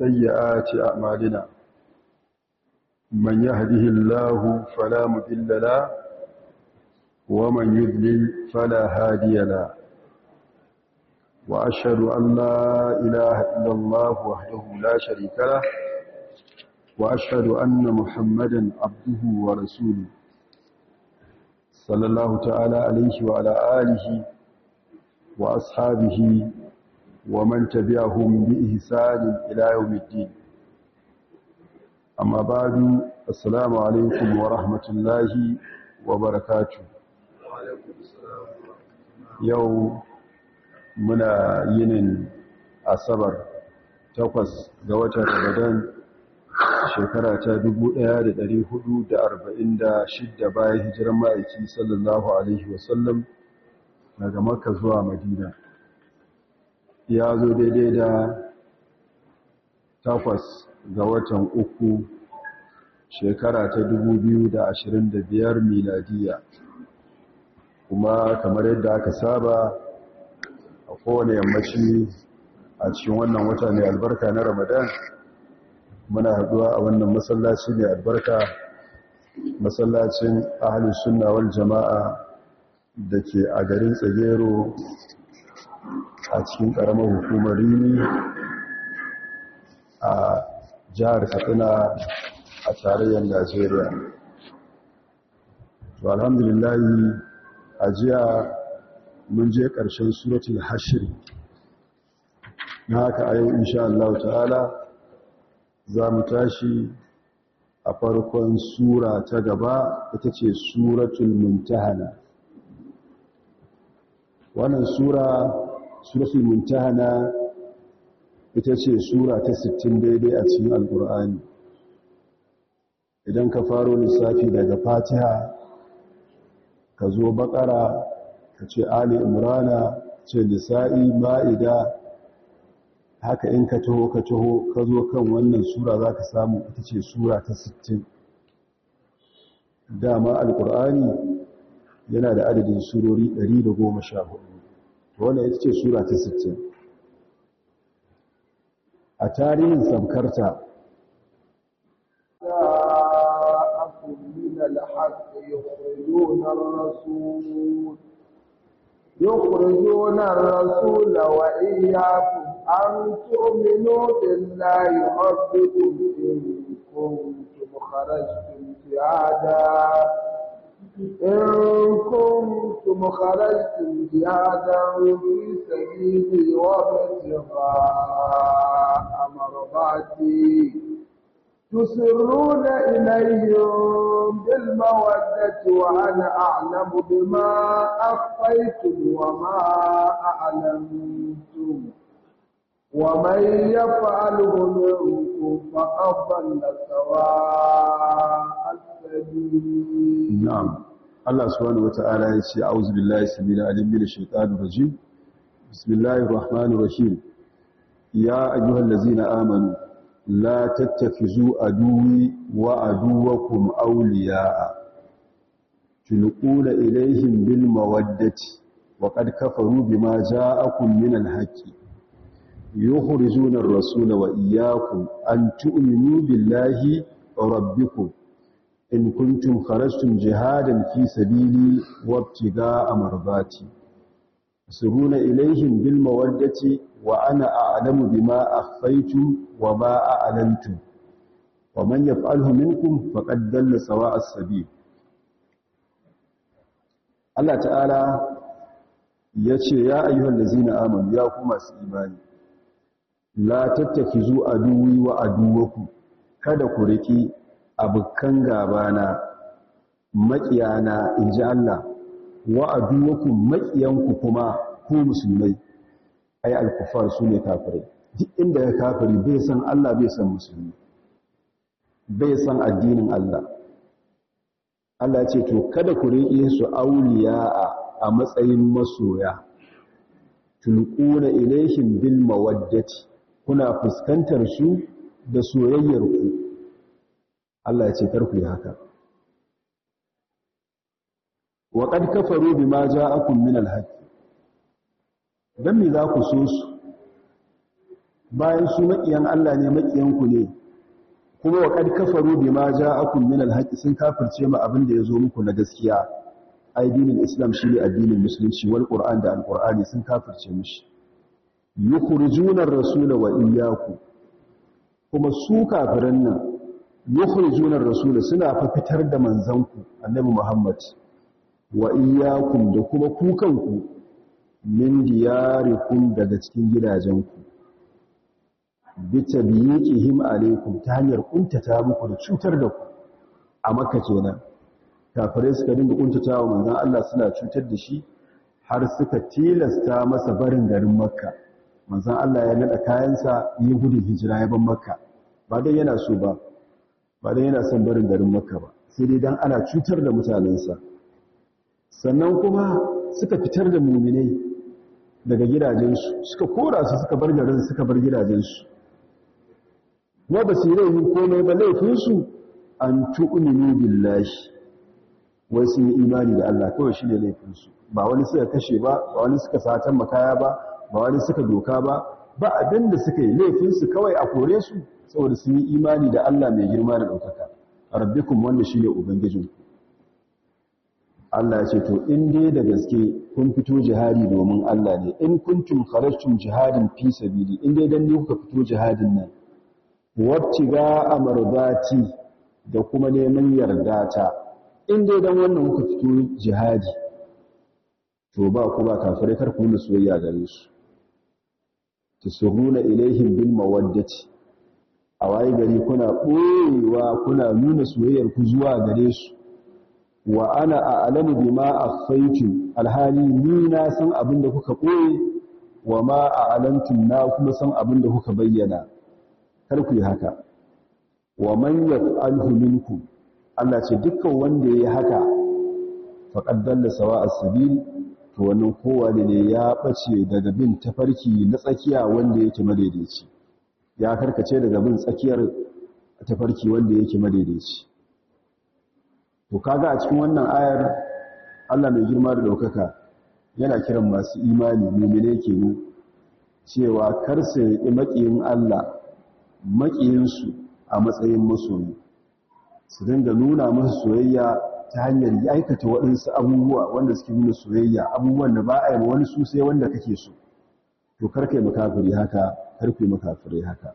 سيئات أعمالنا من يهده الله فلا مذل له ومن يذلل فلا هادي له وأشهد أن لا إله إلا الله وحده لا شريك له وأشهد أن محمدا عبده ورسوله صلى الله تعالى عليه وعلى آله وأصحابه ومن تبعهم بإحسان إلى يوم الدين أما بعد السلام عليكم ورحمة الله وبركاته يوم muna yinin asabar takwas ga watan ramadan shekara ta 1446 bayan hijiran ma'aiki sallallahu alaihi wasallam daga makka zuwa madina ya zo daidai da takwas ga watan uku shekara ta 2025 miladiya. Kuma kamar yadda aka saba a kowane yammaci a cikin wannan wata mai albarka na ramadan muna haɗuwa a wannan masallaci mai albarka masallacin ahalin sunna wal jama'a da ke a garin tsagero a cikin ƙaramar hukumar rini a jihar katsina a tarayyar najeriya. To alhamdulillahi a jiya mun je ƙarshen suratul hashiri na haka a yau insha Allah ta'ala za mu tashi a farkon sura ta gaba ita ce suratul muntahana wannan sura suratul muntahana ita ce sura ta 60 daidai a cikin alkur'ani idan ka faro lissafi daga fatiha ka zo bakara ka ce ali imrana ce nisa'i ma'ida haka in ka taho ka taho ka zo kan wannan sura za ka samu ita ce sura ta 60 dama alkur'ani yana da adadin surori 114 wannan ita ce sura ta 60 a tarihin samkarta يخرجون الرسول وإياكم أن تؤمنوا بالله ربكم إن كنتم خرجتم جهادا إن كنتم خرجتم جهادا في سبيلي وابتغاء مرضاتي. تسرون إليهم بالمودة وأنا أعلم بما أخفيتم وما أعلمتم ومن يفعله منكم فقد ضل سواء السبيل. نعم. Allah subhanahu wata'ala ya ce a'udhu billahi samina alim min rajim. Bismillahir rahmanir rahim ya ayyuhallazina amanu la tattafizu aduwi wa aduwakum awliya'a. Tulquna ilayhim bil mawaddati wa qad kafaru bima ja'akum min al-haqqi yukhrijuna ar-rasula wa iyyakum an tu'minu billahi rabbikum. in kuntum kharajtum jihadan fi sabili wabtigaa mardati suruna ilaihim bil mawaddati wa ana a'lamu bima akhfaytu wa ma a'lantu wa man yaf'alhu minkum faqad dalla sawa'a sabil Allah ta'ala ya ce ya ayyuhal ladzina amanu ya kuma su imani la tattakizu aduwi wa aduwakum kada ku riki abukan gabana maƙiyana inji Allah wa aduwakum maƙiyanku kuma ku musulmai. Ai alkufar su ne kafirai. Duk inda ya kafiri bai san Allah bai san musulmi. Bai san addinin Allah. Allah ce to kada ku riƙe su auliya a matsayin masoya. Tulquna ilaihim bil mawaddati. Kuna fuskantar su da soyayyar ku Allah ya ce kar ku yi haka. Wa qad kafaru bima ja'akum min al-haqq me za ku so su? Bayan su maƙiyan Allah ne maƙiyanku ne. Kuma wa kad kafaru bima ja'akum min al sun kafirce ma abin da ya zo muku na gaskiya. Addinin islam shine addinin musulunci wal qur'an da al-qur'ani sun kafirce mishi. Yukhrijuna ar-rasula wa iyyakum. Kuma su kafiran nan yukhrijuna ar-rasula suna fa fitar da manzanku annabi Muhammad. Wa iyyakum da kuma ku kanku min diyarikum daga cikin gidajenku. Bita biyiqihim alaikum ta hanyar kuntata muku da cutar da ku. A makka kenan kafirai suka dinga kuntatawa manzon Allah suna cutar da shi har suka tilasta masa barin garin makka. Manzon Allah ya nada kayansa yin gudun hijira ya ban makka. Ba dai yana so ba. Ba dai yana son barin garin makka ba sai dai dan ana cutar da mutanensa. Sannan kuma suka fitar da muminai daga gidajensu suka kora su suka bar garin suka bar gidajensu. Wa ba su yi laifin komai ba laifinsu an tu'minu billahi. Wai sun yi imani da Allah kawai shi ne laifinsu. Ba wani suka kashe ba ba wani suka satan makaya ba ba wani suka doka ba ba abin da suka yi laifinsu kawai a kore su. Saboda sun yi imani da Allah mai girma da ɗaukaka. Rabbikum wanda shi ne ubangijinku. Allah ya ce to in dai da gaske kun fito jihadi domin Allah ne in kuntum kharajtum jihadin fi sabili in dai dan ne kuka fito jihadin nan wabtiga amarbati da kuma neman yarda ta in dai dan wannan kuka fito jihadi to ba ku ba kafirai kar ku soyayya gare su. Tusuruna ilaihim bil mawaddati. A waye gari kuna ɓoyewa kuna nuna soyayyar ku zuwa gare su. Wa ana a'lamu bima akhfaytu alhali ni na san abin da kuka ɓoye wa ma a'lantum na kuma san abin da kuka bayyana. Kar ku yi haka. Wa man yaf'alhu minkum Allah ce dukkan wanda yayi haka faqad dalla sawa'a sabil to wannan kowa ne ya bace daga bin tafarki na tsakiya wanda yake madaidaici. Ya karkace daga bin tsakiyar tafarki wanda yake madaidaici. To kaga a cikin wannan ayar Allah mai girma da ɗaukaka yana kiran masu imani mu'mine kenan cewa kar su yi makiyin Allah makiyinsu a matsayin masoyi. Su dinga nuna musu soyayya ta hanyar aikata waɗansu abubuwa wanda suke nuna soyayya abubuwan da ba a yi wani su sai wanda kake so. To kar ka yi makafiri haka kar ka yi makafiri haka.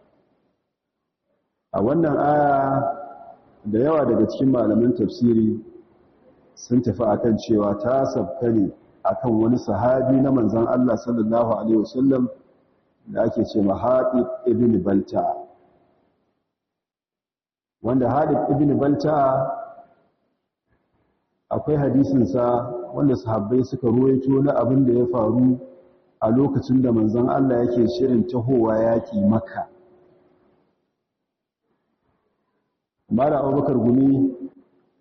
A wannan aya da yawa daga cikin malamin tafsiri sun tafi akan cewa ta sabta ne akan wani sahabi na manzon Allah sallallahu alaihi wasallam da ake ce mahadi ibn balta. Wanda hadith ibn balta akwai hadisinsa wanda sahabbai suka ruwaito na abin da ya faru a lokacin da manzon Allah yake shirin tahowa yaki makka. Mara abubakar gumi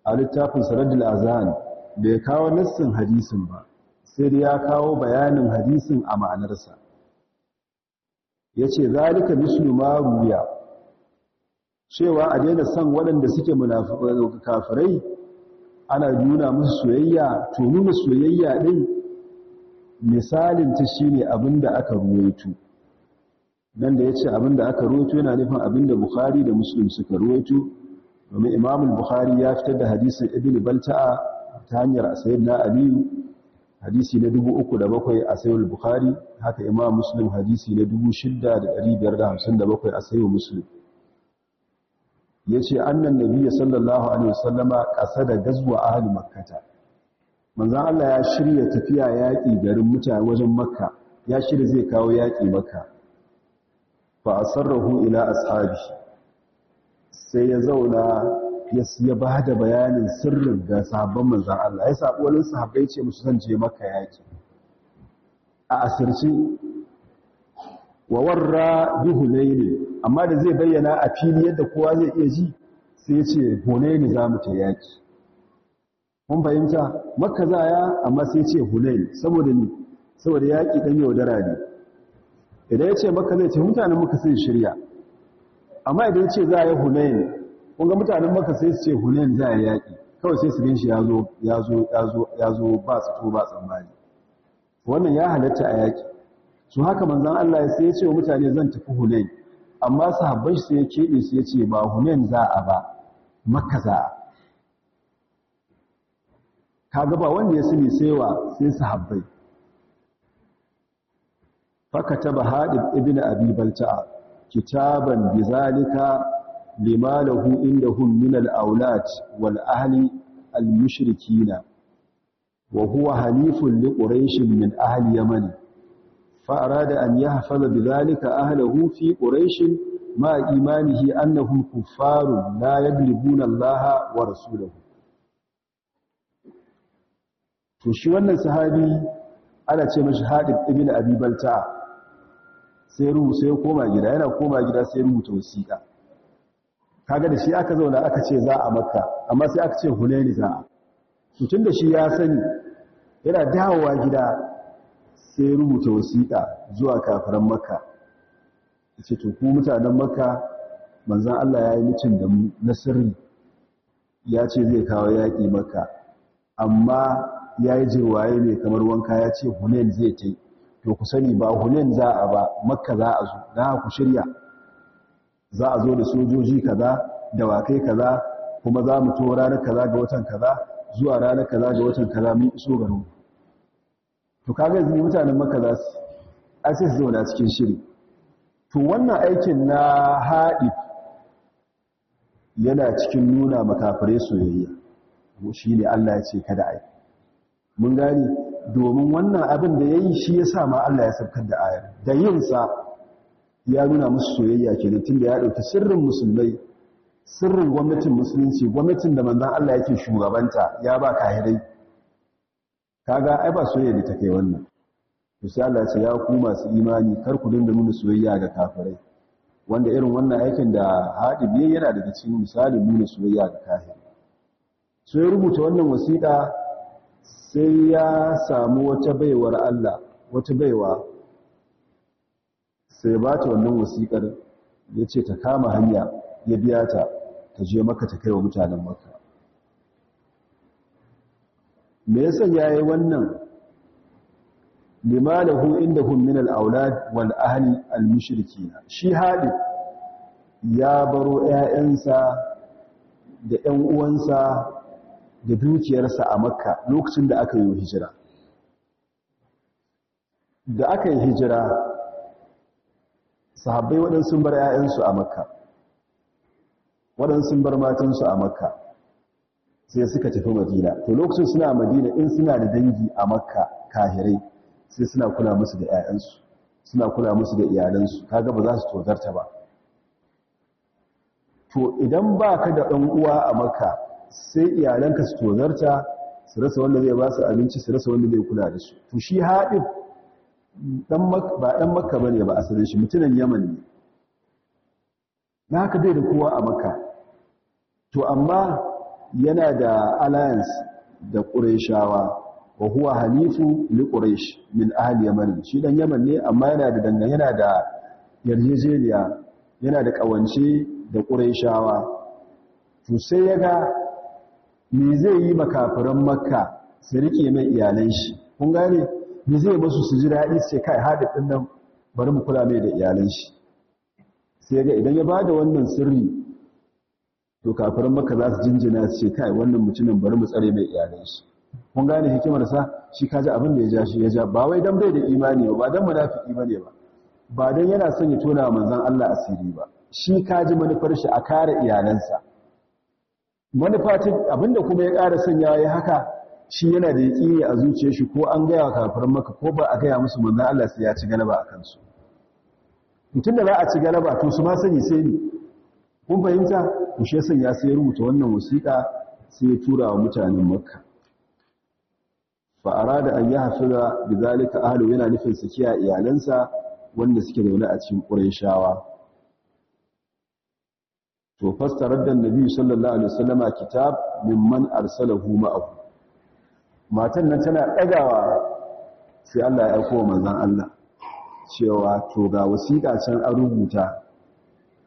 a littafin saradul azan bai kawo nassin hadisin ba sai da ya kawo bayanin hadisin a ma'anarsa. Ya ce zalika mislu ma ruya cewa a daina son waɗanda suke kafirai ana nuna musu soyayya to nuna soyayya ɗin misalin ta shine abin da aka ruwaito. Nan da ya ce abin da aka ruwaito yana nufin abin da bukhari da muslim suka ruwaito domin imam bukhari ya fitar da hadisin ibnu balta'a ta hanyar sayyidina aliyu hadisi na 3007 a sayyid bukhari haka imam muslim hadisi na 6557 a sayyid muslim. Yace annan nabiyyi sallallahu alaihi wasallama qasada gazwa ahli makkah manzon Allah ya shirya tafiya yaki garin mutane wajen makka ya shirya zai kawo yaki makka. Fa asarrahu ila ashabi sai ya zauna ya ba da bayanin sirrin ga sahabban manzon Allah. Ya sabu wani sahabbai ce musu zan je makka yaki a asirci wa warra bi hunayn amma da zai bayyana a fili yadda kowa zai iya ji sai ya ce hunayn za mu ta yaki mun fahimta? Makka za ya amma sai ce hunayn saboda ni saboda yaki dan yaudara ne. Idan ya ce makka zai ce mutanen makka sai shirya. Amma idan ya ce za a yi hunayn kun ga mutanen makka sai su ce hunayn za a yaki kawai sai su gan shi ya zo ba su to ba tsammani. Wannan ya halatta a yaki su haka manzan Allah ya sai ya ce wa mutane zan tafi hunain. Amma sahabbai sai ya keɓe su ya ce ba hunain za a ba makka za a. kaga ba wanda ya sani saiwa sai sahabbai. Fakataba hadib ibn abi balta'a kitaban bizalika lima lahu indahum min al-awlad wal ahli al-mushrikina wa huwa halifun li quraish min ahli yaman. Fa arada an yahfaza bizalika ahlihi fi quraish ma imanihi annahum kuffarun la yaglibuna allaha wa rasulahu. To shi wannan sahabi ana ce mashi hadib ibn abi balta'a. Sai ruhu sai ya koma gida yana koma gida sai rubuta wasiƙa. Kaga da shi aka zauna aka ce za a makka amma sai aka ce hunaini za a. Mutum da shi ya sani yana dawowa gida sai rubuta wasiƙa zuwa kafiran makka. Ce to ku mutanen makka manzon Allah ya yi mutum da mu na sirri. Ya ce zai kawo yaƙi makka. Amma ya yi jirwaye ne kamar wanka ya ce hunain zai ta to ku sani ba hunain za a ba makka za a zo. Na ku shirya. Za a zo da sojoji kaza da wakai kaza kuma za mu to ranar kaza ga watan kaza zuwa ranar kaza ga watan kaza mun iso garin. To kaga yanzu mutanen makka za su sai su zauna cikin shiri. To wannan aikin na haɗi yana cikin nuna makafirai soyayya. Shi ne Allah ya ce kada ai mun gani domin wannan abin da ya yi shi ya sa ma Allah ya sabkar da ayar. Da yinsa ya nuna musu soyayya ke tun da ya ɗauki sirrin musulmai sirrin gwamnatin musulunci gwamnatin da manzan Allah yake shugabanta ya ba kahirai. Kaga ai ba soyayya da ta kai wannan. To sai Allah ya ce ya ku masu imani kar ku dinga nuna soyayya ga kafirai. Wanda irin wannan aikin da haɗibi yana daga cikin misalin nuna soyayya ga kafirai so ya rubuta wannan wasiƙa sai ya samu wata baiwar Allah wata baiwa. Sai ba ta wannan wasiƙar ya ce ta kama hanya ya biya ta ta je maka ta kai wa mutanen maka me yasa ya yi wannan? Limalahu indahum min al-aulad wal ahli al-mushrikin shi hadi ya baro ƴaƴansa da ƴan uwansa da dukiyarsa a makka lokacin da aka yi hijira. Da aka yi hijira sahabbai waɗansu bar 'ya'yansu a makka waɗansu bar matansu a makka sai suka tafi madina. To lokacin suna madina in suna da dangi a makka kahirai sai suna kula musu da 'ya'yansu suna kula musu da iyalansu. Kaga ba za su tozarta ba. To idan ba ka da ɗan uwa a makka sai iyalanka su tozarta su rasa wanda zai ba su abinci su rasa wanda zai kula da su. To shi haɗin ba ɗan makka ba ne ba asalin shi mutumin yaman ne. Na haka bai da kowa a makka. To amma yana da alliance da ƙureshawa wa huwa halifu li ƙuresh min ahli yaman. Shi ɗan yaman ne amma yana da dangane yana da yarjejeniya yana da ƙawance da ƙureshawa to sai ya ga me zai yi makafiran makka su riƙe mai iyalan shi? Kun gane? Me zai masu su ji daɗi sai kai hada ɗin nan bari mu kula mai da iyalan shi. Sai ga idan ya ba da wannan sirri to kafiran makka za su jinjina su ce kai wannan mutumin bari mu tsare mai iyalan shi. Kun gane hikimarsa? Shi kaji abin da ya ja shi ya ja. Ba wai dan bai da imani ba ba dan munafiki ba ne ba. Ba dan yana son ya tona manzon Allah asiri ba. Shi kaji manufar shi a kare iyalansa. Manufatin abin da kuma ya ƙara sanya ya haka shi yana da yaƙini a zuciyar shi ko an gaya kafirin maka ko ba a gaya musu manzan Allah sai ya ci galaba a kansu. Mutum da za a ci galaba to su ma sani sai ne kun fahimta? Ku shi sanya sai ya rubuta wannan wasiƙa sai ya tura wa mutanen makka. Fa arada an yi hafiza bi zalika ahlu yana nufin su kiya iyalansa wanda suke zaune a cikin qurayshawa. To fastarar da nabi sallallahu alaihi wasallama kitab mimman arsalahu ma'ahu. Matan nan tana dagawa sai Allah ya aika manzon Allah cewa to ga wasiƙa can an rubuta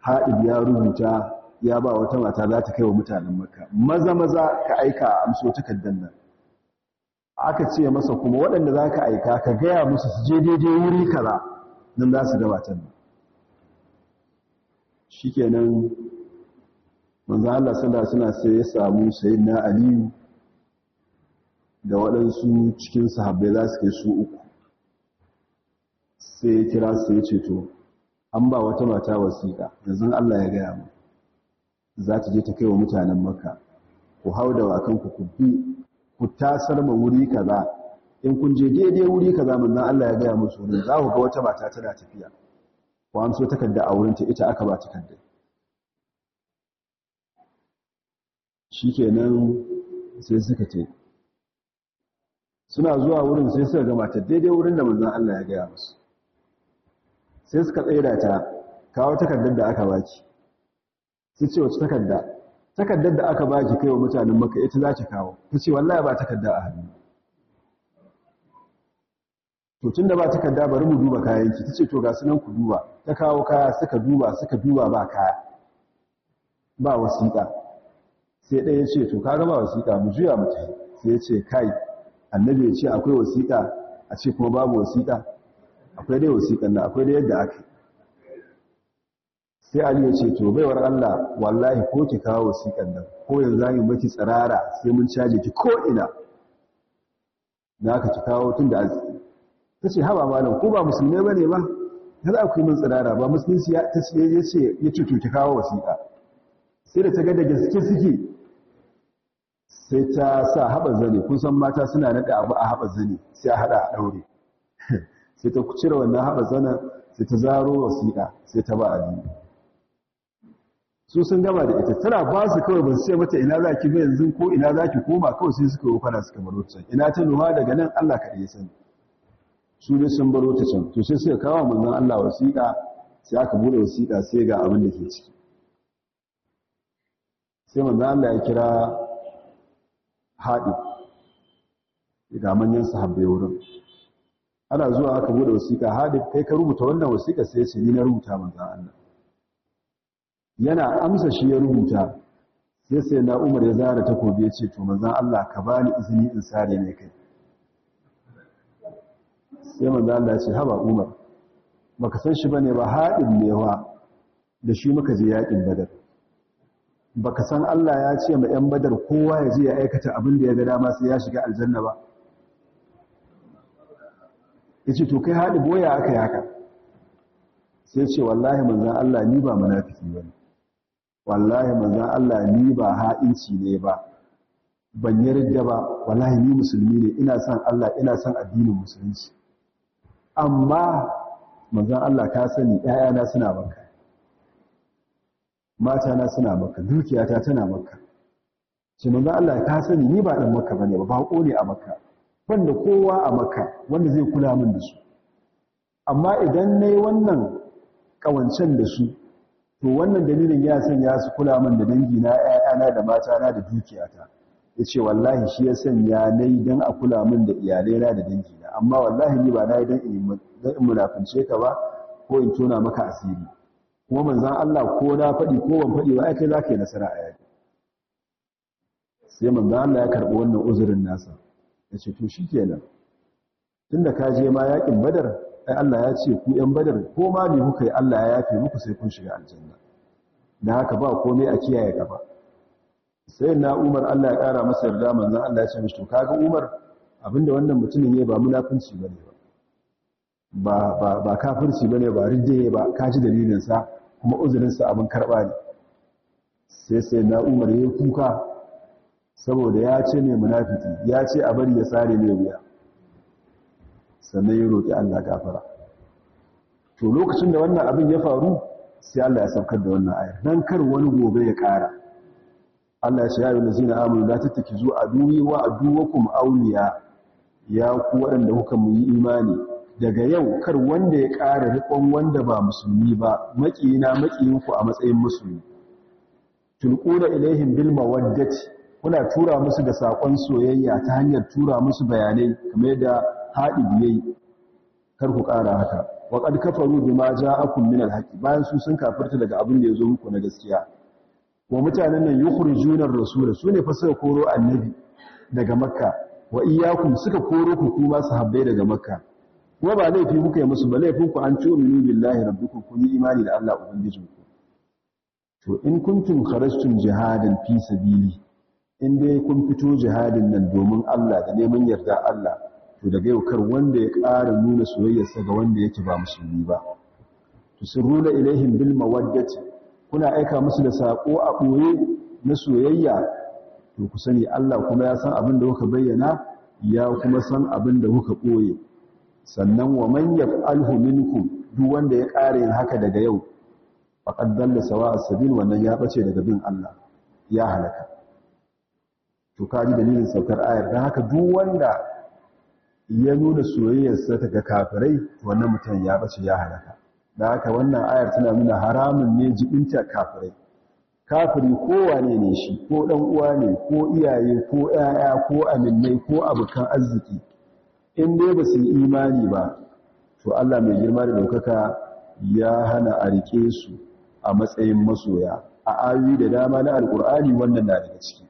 haɗib ya rubuta ya ba wata mata za ta kai wa mutanen makka. Maza maza ka aika amso takardar nan. Aka ce masa kuma waɗanda za ka aika ka gaya musu su je daidai wuri kaza nan za su gabatar shi kenan manzan Allah sallah suna sai ya samu sayin na aliyu da waɗansu cikin sahabbai za su kai su uku. Sai kira su ya ce to an ba wata mata wasiƙa yanzu Allah ya gaya mu za ta je ta kai wa mutanen maka ku hau da wakanku ku bi ku tasar ma wuri kaza. In kun je daidai wuri kaza manzon Allah ya gaya musu ne za ku ga wata mata tana tafiya. Ko an so takarda a wurin ta ita aka ba takarda shikenan sai suka ce. Suna zuwa wurin sai suka ga mata daidai wurin da manzon Allah ya gaya musu. Sai suka tsaida ta kawo takardar da aka baki. Su ce wace takarda? Takardar da aka baki kai wa mutanen maka ita za ki kawo. Ta ce wallahi ba takarda a hannu. To tun da ba takarda bari mu duba kayanki. Ta ce to ga sunan ku duba. Ta kawo kaya suka duba suka duba ba kaya. Ba wasiƙa. Sai ɗaya ce to kaga ba wasiƙa mu juya mu tafi. Sai ce kai annabi ya ce akwai wasiƙa a ce kuma babu wasiƙa? Akwai dai wasiƙan nan akwai dai yadda aka sai ali ya ce to baiwar Allah wallahi ko ki kawo wasiƙan nan ko yanzu za mu maki tsirara sai mun caje ki ko ina. Da aka ki kawo tun da arziki ta ce haba malam ko ba musulmai ba ne ba? Ta za ku yi min tsirara ba musulunci ya ce ya ce ki kawo wasiƙa. Sai da ta ga da gaske suke sai ta sa haɓa zane kun san mata suna naɗa abu a haɓa zane sai a haɗa a ɗaure. Sai ta cire wannan haɓa zanen sai ta zaro wasiƙa sai ta ba aliyu su sun gama da ita. Tana ba su kawai ba su ce mata ina za ki yanzu ko ina za ki koma kawai sai suka yi fara suka baro can. Ina ta nuha daga nan allah kaɗai ya sani. Su ne sun baro ta can. To sai suka kawo allah wasiƙa sai aka buɗe wasiƙa sai ga abin da ke ciki. Sai manzon allah ya kira haɗi. Ga manyan sahabbai wurin. Ana zuwa aka buɗe wasiƙa haɗi kai ka rubuta wannan wasiƙa? Sai ce ni na rubuta manzan Allah. Yana amsa shi ya rubuta. Sai sai na umar ya zara takobi ya ce to manzan Allah ka bani izini in sare ne kai. Sai manzan Allah ya ce haba umar baka san shi ba ne ba haɗin newa da shi muka je yaƙin badar. Baka san Allah ya ce ma 'yan badar kowa ya je ya aikata abin da ya ga dama sai ya shiga aljanna ba. Ya ce to kai haɗi boya aka yi haka. Sai ce wallahi manzan Allah ni ba munafiki ba ne. Wallahi manzan Allah ni ba ha'inci ne ba. Ban yarda ba. Wallahi ni musulmi ne. Ina son Allah ina son addinin musulunci. Amma manzan Allah ka sani ‘ya'yana suna maka matana suna maka dukiyata tana maka ce manzan Allah ka sani ni ba ɗan maka ba ne ba baƙo ne a maka banda kowa a maka wanda zai kula min da su. Amma idan na yi wannan ƙawancen da su to wannan dalilin ya sanya su kula min da dangina ‘ya'yana da matana da dukiyata. Ya ce wallahi shi ya sanya na yi don a kula min da iyalaina da dangina. Amma wallahi ni ba na yi don in munafince ka ba ko in tona maka asiri. Kuma manzan Allah ko na faɗi ko ban faɗi ba kai za ka yi nasara a yaki sai manzan Allah ya karɓi wannan uzurin nasa. Ya ce to shi kenan tun da ka je ma yaƙin badar ai Allah ya ce ku ‘yan badar ko ma ne kuka yi Allah ya yafe muku sai kun shiga aljanna. Da haka ba komai a kiyaye gaba. Sai na umar Allah ya ƙara masa yarda manzan Allah ya ce mishi to kaga umar abin da wannan mutumin ne ba munafunci ba ne ba. Ba ba kafirci ba ne ba riddaye ba. Ka ji dalilinsa? Kuma uzurinsa abin karɓa ne. Sai sai na umar ya yi kuka saboda ya ce ne munafiki ya ce a bari ya sare mai wuya. Sannan ya roƙi Allah gafara. To lokacin da wannan abin ya faru sai Allah ya saukar da wannan ayar. Dan kar wani gobe ya ƙara. Allah ya ce ya ayyuhal ladzina amanu la tattakizu aduwi wa aduwakum awliya. Ya ku waɗanda kuka mu yi imani daga yau kar wanda ya ƙara riƙon wanda ba musulmi ba maƙiyina maƙiyinku a matsayin musulmi. Tulquna ilaihim bil mawaddati kuna tura musu da saƙon soyayya ta hanyar tura musu bayanai kamar da haɗi biyai kar ku ƙara haka. Wa qad kafaru bima ja'akum min al bayan su sun kafirta daga abin da ya zo muku na gaskiya. Wa mutanen nan yukhrijuna ar-rasula su ne fa sai koro annabi daga makka. Wa iyyakum suka koro ku kuma sahabbai daga makka. Kuma ba laifi kuka yi musu ba laifin ku an tu'minu billahi rabbikum kun yi imani da Allah ubangijinku. To in kuntum kharajtum jihadan fi sabili in dai kun fito jihadin nan domin Allah da neman yarda Allah to daga yau kar wanda ya ƙara nuna soyayyarsa ga wanda yake ba musulmi ba. Tusirruna ilaihim bil mawaddati kuna aika musu da sako a ɓoye na soyayya to ku sani Allah kuma ya san abin da kuka bayyana ya kuma san abin da kuka ɓoye sannan wa man yaf'alhu minkum duk wanda ya yin haka daga yau faqad dalla sawa'a sabil wannan ya bace daga bin Allah ya halaka. To kaji dalilin saukar ayar dan haka duk wanda ya nuna soyayyarsa ta ga kafirai wannan mutum ya bace ya halaka. Da haka wannan ayar tana nuna haramun ne jibinta kafirai. Kafiri kowane ne shi ko dan uwa ne ko iyaye ko 'ya'ya ko aminai ko abokan arziki in dai ba su imani ba to Allah mai girma da ɗaukaka ya hana a riƙe su a matsayin masoya. A ayoyi da dama na alkur'ani wannan na daga ciki.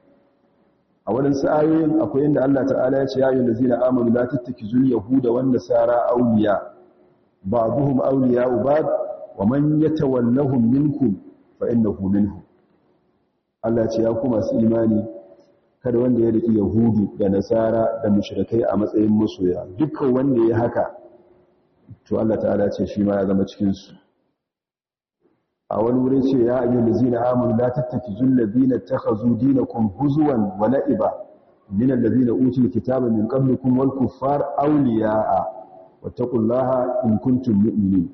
A waɗansu ayoyin akwai inda Allah ta'ala ya ce ya yi lazina amanu la tattakizul yahuda wan nasara awliya. Ba'dhum awliya'u ba'd wa man yatawallahum minkum fa innahu minhum. Allah ce ya kuma su imani kada wanda ya riki yahudu da nasara da mushrikai a matsayin masoya. Dukkan wanda ya haka to Allah ta'ala ce shi ma ya zama cikin su a wani wurin ce ya ayyuhal ladzina amanu la tattakizul ladina takhazu dinakum huzwan wa la'iba min alladhina utul kitaba min qablikum wal kuffar awliya'a wattaqullaha in kuntum mu'minin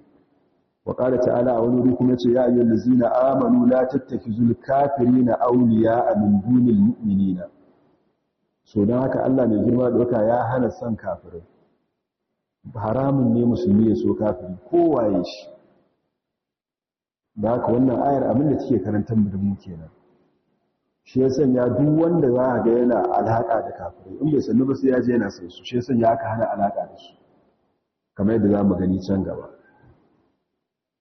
wa qala ta'ala a wani wurin kuma ce ya ayyuhal ladzina amanu la tattakizul kafirina awliya'a min dunil mu'minina so dan haka Allah mai girma doka ya hana son kafirai. Haramun ne musulmi ya so kafiri kowaye shi. Da haka wannan ayar abin da take karantar da mu kenan. Shi ya sanya duk wanda za a ga yana alaka da kafirai in bai sannu ba sai ya je yana sai su shi ya sanya aka hana alaka da su. Kamar yadda za mu gani can gaba.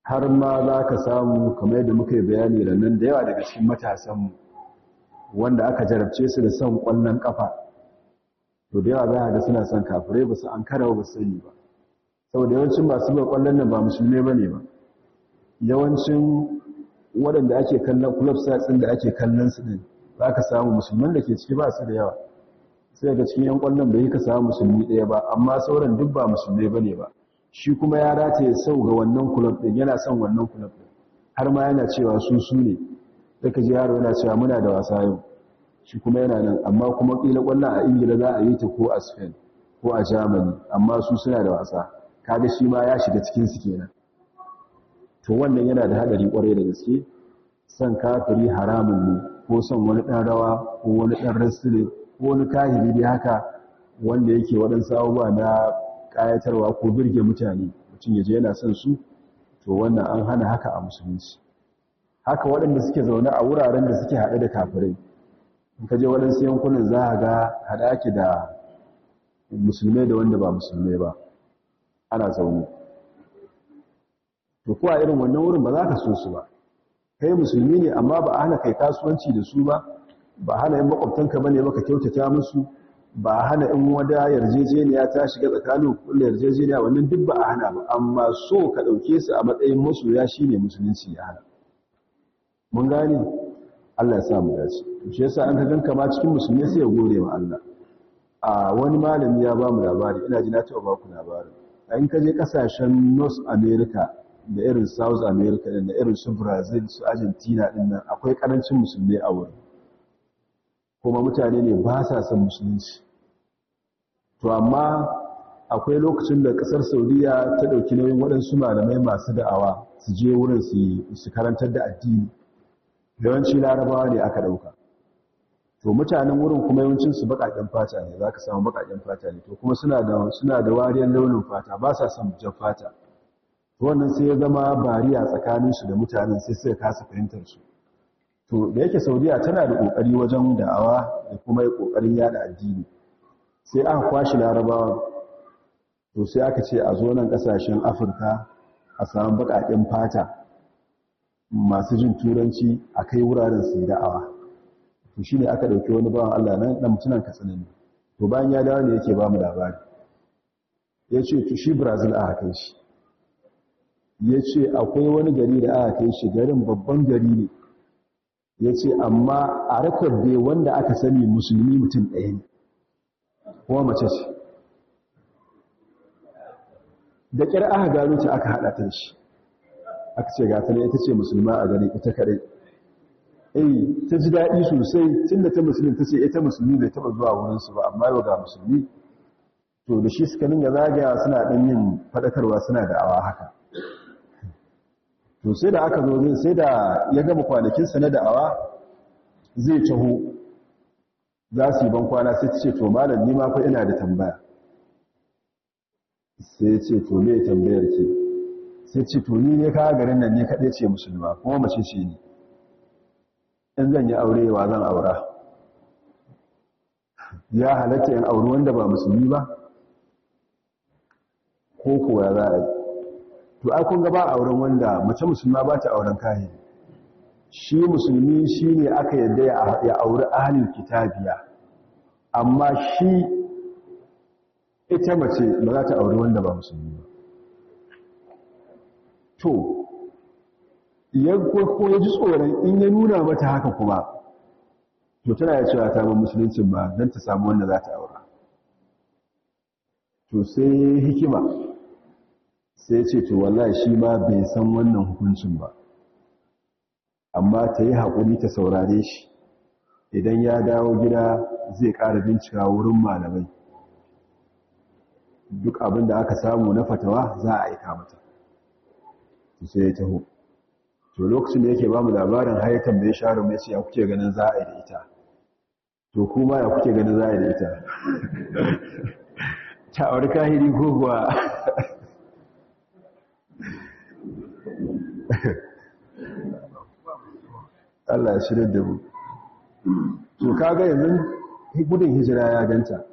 Har ma za ka samu kamar yadda muka yi bayani da nan da yawa daga cikin matasanmu wanda aka jarabce su da son ƙwallon ƙafa. To da yawa za suna son kafirai ba su an karawa ba sani ba. Saboda yawancin masu ba ƙwallon nan ba musulmai ba ne ba. Yawancin waɗanda ake kallon club sites ɗin da ake kallon su ɗin za ka samu musulman da ke ciki ba su da yawa. Sai ga cikin yan ƙwallon bai ka samu musulmi ɗaya ba amma sauran duk ba musulmai ba ne ba. Shi kuma ya rataye sau ga wannan club ɗin yana son wannan club ɗin. Har ma yana cewa su su ne. Sai ka ji yaro yana cewa muna da wasa yau shi kuma yana nan amma kuma ƙila ƙwallon a ingila za a yi ta ko a spain ko a germany amma su suna da wasa. Kaga shi ma ya shiga cikinsu kenan. To wannan yana da hadari ƙwarai da gaske. Son kafiri haramun ne ko son wani dan rawa ko wani dan rasule ko wani kahiri dai haka wanda yake waɗansu abubuwa na ƙayatarwa ko birge mutane mutum ya je yana son su to wannan an hana haka a musulunci. Haka waɗanda suke zaune a wuraren da suke haɗe da kafirai. In ka je waɗansu yankunan za a ga haɗa ake da musulmai da wanda ba musulmai ba. Ana zaune. To kuwa irin wannan wurin ba za ka so su ba. Kai musulmi ne amma ba a hana kai kasuwanci da su ba ba hana yin makwabtanka ba ne baka kyautata musu ba hana in wada yarjejeniya ta shiga tsakanin kullu yarjejeniya wannan duk ba a hana ba. Amma so ka ɗauke su a matsayin masoya shine musulunci ya hana. Mun gane? Allah ya sa mu dace. Shi yasa an ka ganka ma cikin musulmi sai ya gode wa Allah. A wani malami ya ba mu labari ina ji na taɓa ba ku labari in ka je ƙasashen North America da irin south america da irin su brazil su argentina ɗin nan akwai ƙarancin musulmi a wurin. Kuma mutane ne ba sa son musulunci. To amma akwai lokacin da ƙasar saudiya ta ɗauki nauyin waɗansu malamai masu da'awa su je wurin su karantar da addini. Yawanci larabawa ne aka ɗauka. To mutanen wurin kuma yawancinsu baƙaƙen fata ne za ka samu baƙaƙen fata ne. To kuma suna da wariyar launin fata ba sa son jan fata. Wannan sai ya zama bariya tsakaninsu da mutanen sai suka kasa fahimtar su to da yake saudiya tana da ƙoƙari wajen da'awa da kuma yi ƙoƙarin yada addini. Sai aka kwashi larabawa to sai aka ce a zo nan ƙasashen afirka a samu bakaken fata. Masu jin turanci a kai wuraren su yi da'awa. To shine aka ɗauki wani bawan Allah nan dan mutunan katsina ne. To bayan ya dawo ne yake ba mu labari. Ya ce to shi brazil aka kai shi. Ya ce akwai wani gari da aka kai shi garin babban gari ne. Ya ce amma a rakar dai wanda aka sani musulmi mutum ɗaya ne kuma mace ce. Da ƙyar aka gano ce aka haɗa ta shi. Aka ce ga tana ita ce musulma a gari ita kaɗai. Eh ta ji daɗi sosai tun da ta musulmi ta ce ita musulmi bai taɓa zuwa wurinsu ba amma yau ga musulmi. To da shi suka ninga zagaya suna ɗan yin faɗakarwa suna da awa haka. To sai da aka zo sai da ya gama kwanakinsa na da'awa zai taho. Za su yi ban kwana sai ta ce to malam ni ma fa ina da tambaya. Sai ce to me tambayar ke sai ce to ni ne kawo garin nan ne kaɗai ce musulma kuma mace ce ni. In zan yi aure wa zan aura? Ya halatta yin auri wanda ba musulmi ba? Ko kuwa za a yi? To ai kun ga ba auren wanda mace musulma ba ta auren kahin shi musulmi shi ne aka yadda ya auri ahalin kitabiya. Amma shi ita mace ba za ta auri wanda ba musulmi ba. To ko ya ji tsoron in ya nuna mata haka kuma to tana ya cewa ta ba musuluncin ba don ta samu wanda za ta aura. To sai hikima sai ce to wallahi shi ma bai san wannan hukuncin ba. Amma ta yi haƙuri ta saurare shi. Idan ya dawo gida zai ƙara bincika wurin malamai. Duk abin da aka samu na fatawa za a aika mata. Sai ya taho. To lokacin da yake ba mu labarin hayatan da ya share mai ya kuke ganin za a yi da ita? To kuma ya kuke ganin za a yi da ita? Ta auri kahiri ko kuwa? Allah ya shirya da mu. To kaga yanzu gudun hijira ya ganta.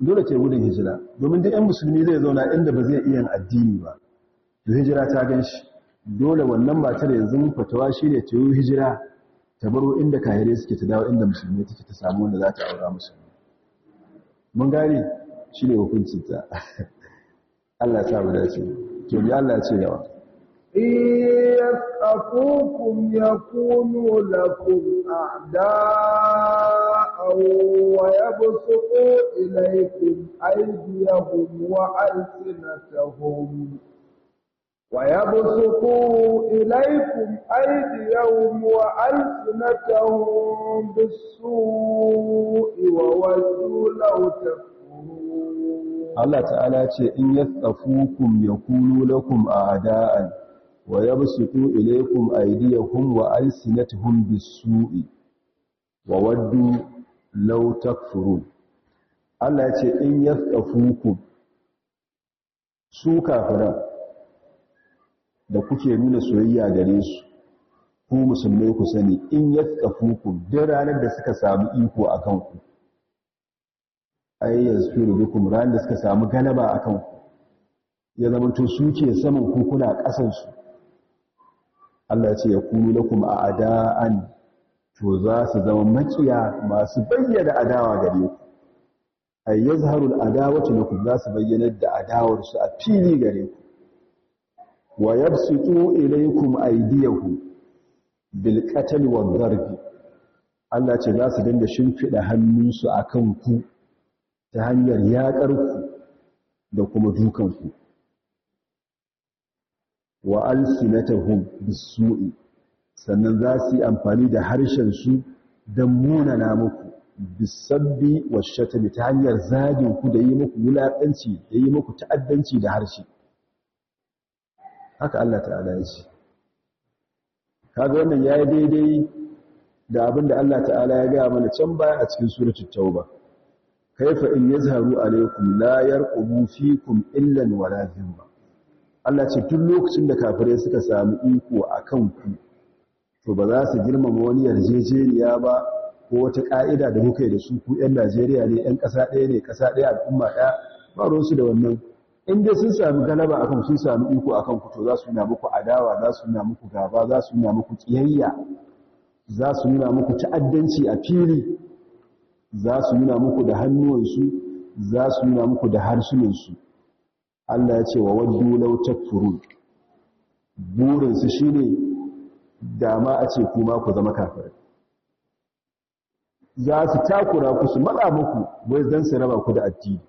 Dole ce gudun hijira domin duk 'yan musulmi zai zauna inda ba zai iya addini ba. hijira ta gan shi dole wannan matar yanzu fatawa shi ne ta yi hijira ta baro inda kahire suke ta dawo inda musulmi take ta samu wanda za ta aura musulmi mun gane shi ne hukuncinta Allah ta mu dace to bi Allah ya ce yawa يسأفوكم يكونوا لكم أعداء ويبسطوا إليكم أيديهم وألسنتهم ويبسطوا إليكم أيديهم وألسنتهم بالسوء وودوا لو تكفرون الله تعالى إن يثقفوكم يقولوا لكم أعداء wa yabsutu ilaykum aydiyahum wa alsinatuhum bis-su'i wa waddu law takfurun Allah ya ce in yaskafukum su kafira da kuke nuna soyayya gare su ku musulmai ku sani in yaskafukum duk ranar da suka samu iko akan ku ay yazfiru bikum ranar da suka samu galaba akan ku ya zama to suke saman ku kuna kasan su Allah ce ya kunu lakum a'da'an to za su zama makiya masu bayyana adawa gare ku. Ay yazharu al'adawatu lakum za su bayyana da adawar su a fili gare ku. Wa yabsutu ilaykum aydiyahu bil qatl wad darb. Allah ce za su dinga shimfida hannunsu akan ku ta hanyar yaƙar ku da kuma dukan ku wa alsinatahum bisu'i sannan za su yi amfani da harshen su don munana muku bisabbi wa shatami ta hanyar zagin ku da yi muku wulaƙanci da yi muku ta'addanci da harshe. Haka Allah ta'ala ya ce. Kaga wannan yayi daidai da abin da Allah ta'ala ya gaya mana can baya a cikin suratul tauba. Kaifa in yazharu alaykum la yarqubu fikum illa wala dhimma Allah ce tun lokacin da kafirai suka sami iko a kan ku to ba za su girmama wani yarjejeniya ba ko wata ƙa'ida da muka yi da su ku 'yan Najeriya ne 'yan ƙasa ɗaya ne ƙasa ɗaya al'umma ɗaya ba ruwansu da wannan. In dai sun sami galaba akan sun sami iko akan ku to za su nuna muku adawa za su nuna muku gaba za su nuna muku ƙiyayya za su nuna muku ta'addanci a fili za su nuna muku da hannuwansu za su nuna muku da harsunansu. Allah ya ce wa waddu law takfurun. Burinsu shine dama a ce kuma ku zama kafirai. Za su takura ku su matsa muku wai dan su raba ku da addini.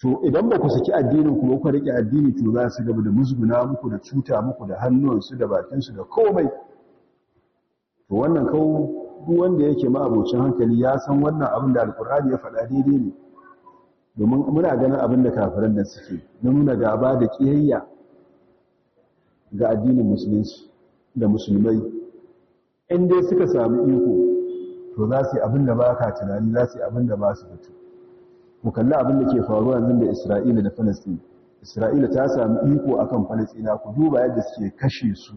To idan ba ku saki addinin ku ku riƙe addini to za su gaba da musguna muku da cuta muku da hannuwansu da bakinsu da komai. To wannan kawo duk wanda yake ma abocin hankali ya san wannan abin da alkur'ani ya faɗa daidai ne. Domin muna ganin abin da kafiran nan suke na nuna gaba da kiyayya ga addinin musulunci da musulmai. In dai suka samu iko to za su yi abin da ba ka tunani za su yi abin da ba su fito ku kalli abin da ke faruwa yanzu da isra'ila da falastin isra'ila ta samu iko akan falastina ku duba yadda suke kashe su.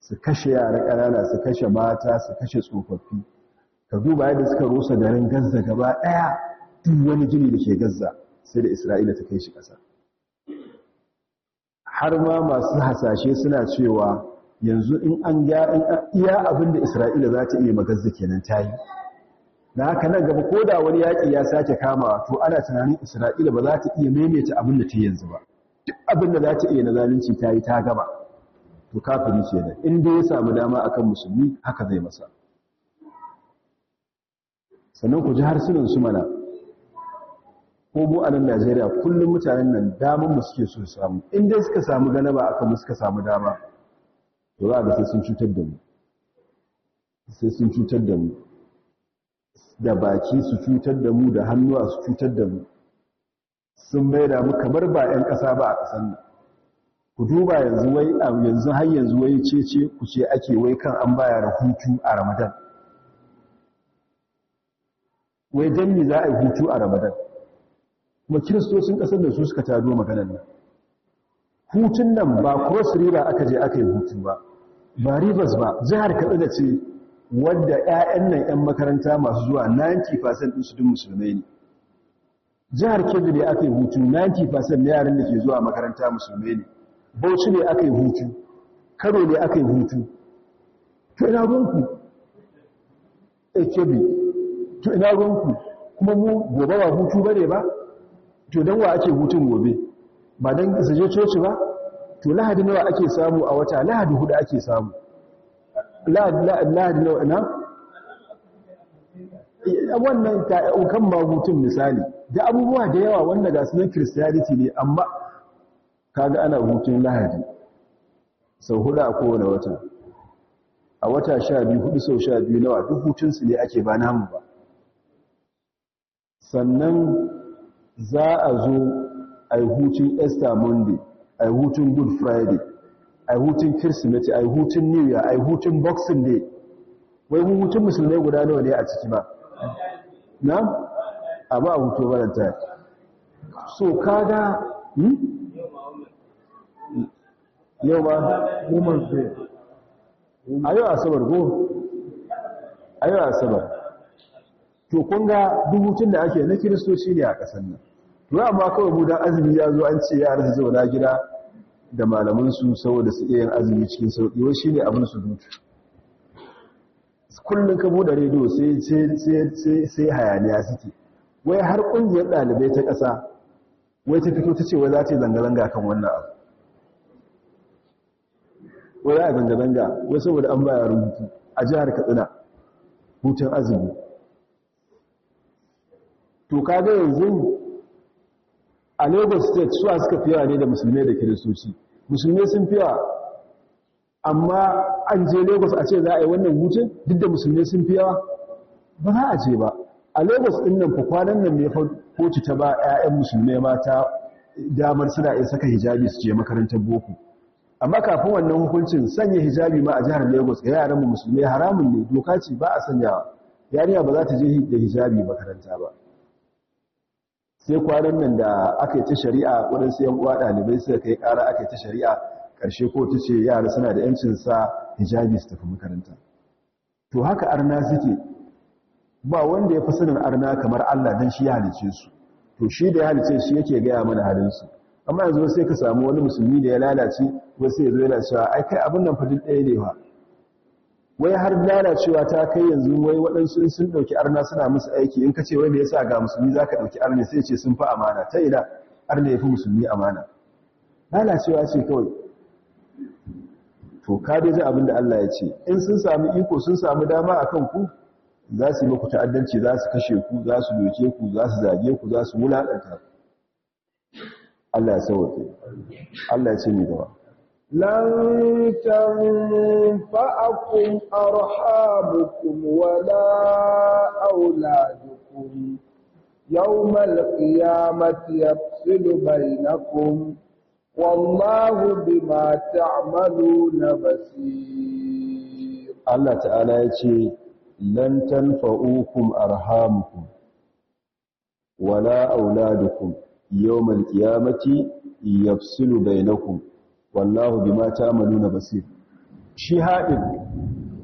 Su kashe yara ƙanana su kashe mata su kashe tsofaffi. Ka duba yadda suka rusa garin gazza gaba ɗaya duk wani gini da ke gazza sai da isra'ila ta kai shi ƙasa. Har ma masu hasashe suna cewa yanzu in an ga iya abin da isra'ila za ta iya magazza kenan ta yi. Da haka nan gaba ko da wani yaƙi ya sake kama to ana tunanin isra'ila ba za ta iya maimaita abin da ta yanzu ba. Duk abin da za ta iya na zalunci ta yi ta gaba to kafiri ce da in dai ya samu dama akan musulmi haka zai masa. Sannan ku ji harsunan su mana. Ko mu a nan Najeriya kullum mutanen nan daman mu suke so samu. In dai suka samu ganaba akan mu suka samu dama to za ga sai sun cutar da mu. Sai sun cutar da mu. Da baki su cutar da mu da hannuwa su cutar da mu. Sun maida mu kamar ba 'yan ƙasa ba a ƙasar nan. Ku duba yanzu wai yanzu har yanzu wai cece ku ce ake wai kan an baya da hutu a ramadan. Wai dan za a yi hutu a ramadan? Kuma kiristocin ƙasar da su suka tado maganar nan. Hutun nan ba cross river aka je aka yi hutu ba ba rivers ba jihar katsina ce wadda 'ya'yan nan 'yan makaranta masu zuwa 90% ɗinsu duk musulmai ne. Jihar kebbi ne aka yi hutu 90% na yaran da ke zuwa makaranta musulmai ne. Bauchi ne aka yi hutu kano ne aka yi hutu. To ina ruwanku? Ekebi to ina ruwanku? Kuma mu gobe ba hutu ba ne ba? To don wa ake hutun gobe? Ba don su je coci ba? To lahadi nawa ake samu a wata? Lahadi huɗu ake samu. Lahadi nawa ina wannan kan ma hutun misali. Da abubuwa da yawa wanda ga sunan christianity ne amma kaga ana hutun lahadi. Sau huɗu a kowane wata. A wata sha biyu huɗu sau sha biyu nawa duk hutunsu ne ake ba namu ba. Sannan za a zo a yi hutun easter monday a yi hutun good friday. A yi hutun kirsimeti a yi hutun new year a yi hutun boxing day. Wai hutun musulmai guda nawa ne a ciki ba? Na? a ba hutu valentine so kaga hmm? yau ba woman day a yau asabar go a yau asabar. To kun ga dubutun da ake na kiristoci ne a ƙasar nan. To amma kawai mu dan azumi ya zo an ce ya su zauna gida. Da malamansu saboda su iya yin azumi cikin sauƙi wai shine abin su dutu kullum ka buɗe rediyo sai hayaniya suke. Wai har ƙungiyar ɗalibai ta ƙasa wai ta fito ta ce wai za ta yi zanga-zanga kan wannan abu. Wai za a zanga-zanga wai saboda an baya rubutu a jihar katsina hutun azumi. To kaga yanzu a lagos state suwa suka fiya ne da musulmai da kiristoci. Musulmai sun fiya amma an je lagos a ce za a yi wannan hutun duk da musulmai sun fiya ba za a ce ba. A lagos ɗin nan kwanan nan ne kotu ta ba 'ya'yan musulmai mata damar suna iya saka hijabi su je makarantar boko. Amma kafin wannan hukuncin sanya hijabi ma a jihar lagos ga yaran mu musulmai haramun ne doka ce ba a sanyawa. Yarinya ba za ta je da hijabi makaranta ba. Sai kwanan nan da aka yi ta shari'a waɗansu yan uwa ɗalibai suka kai ƙara aka yi ta shari'a ƙarshe ko ta ce yara suna da yancin sa hijabi su tafi makaranta. To haka arna suke. Ba wanda ya fi sanin arna kamar Allah dan shi ya halice su. To shi da ya halice shi yake gaya mana halinsu amma yanzu sai ka samu wani musulmi da ya lalace wasu ya zo yana cewa ai kai abin nan faɗin ɗaya ne ba wai har lalacewa ta kai yanzu wai waɗansu sun ɗauki arna suna musu aiki in ka ce wai me yasa ga musulmi za ka ɗauki arna sai ce sun fi amana. Ta ina arna ya fi musulmi amana? Lalacewa ce kawai. To ka dai ji abin da Allah ya ce in sun sami iko sun samu dama a kan ku za su yi muku ta'addanci za su kashe ku za su doke ku za su zage ku za su wulaƙanta Allah ya sauke Allah ya ce ni gaba. لن تنفعكم أرحامكم ولا أولادكم يوم القيامة يفصل بينكم والله بما تعملون بصير الله تعالى يقول لن تنفعوكم أرحامكم ولا أولادكم يوم القيامة يفصل بينكم wallahu bima ta'maluna basir. Shi haɗin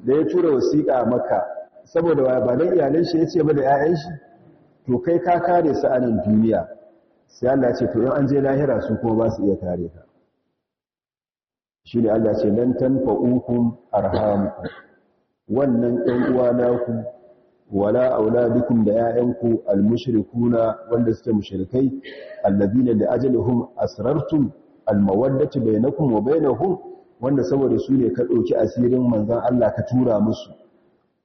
da ya tura wasiƙa maka saboda ba dan iyalan shi ya ce ba da ƴaƴan shi? To kai ka kare su a nan duniya. Sai Allah ya ce to in an je lahira su kuma ba su iya kare ka. Shi ne Allah ce lan tanfa'ukum arhamukum. Wannan ɗan uwa naku wala auladukum da ƴaƴanku almushrikuna wanda suke mushrikai alladina li ajalihum asrartum almawaddati bainakum wa bainahum wanda saboda su ne ka ɗauki asirin manzon Allah ka tura musu.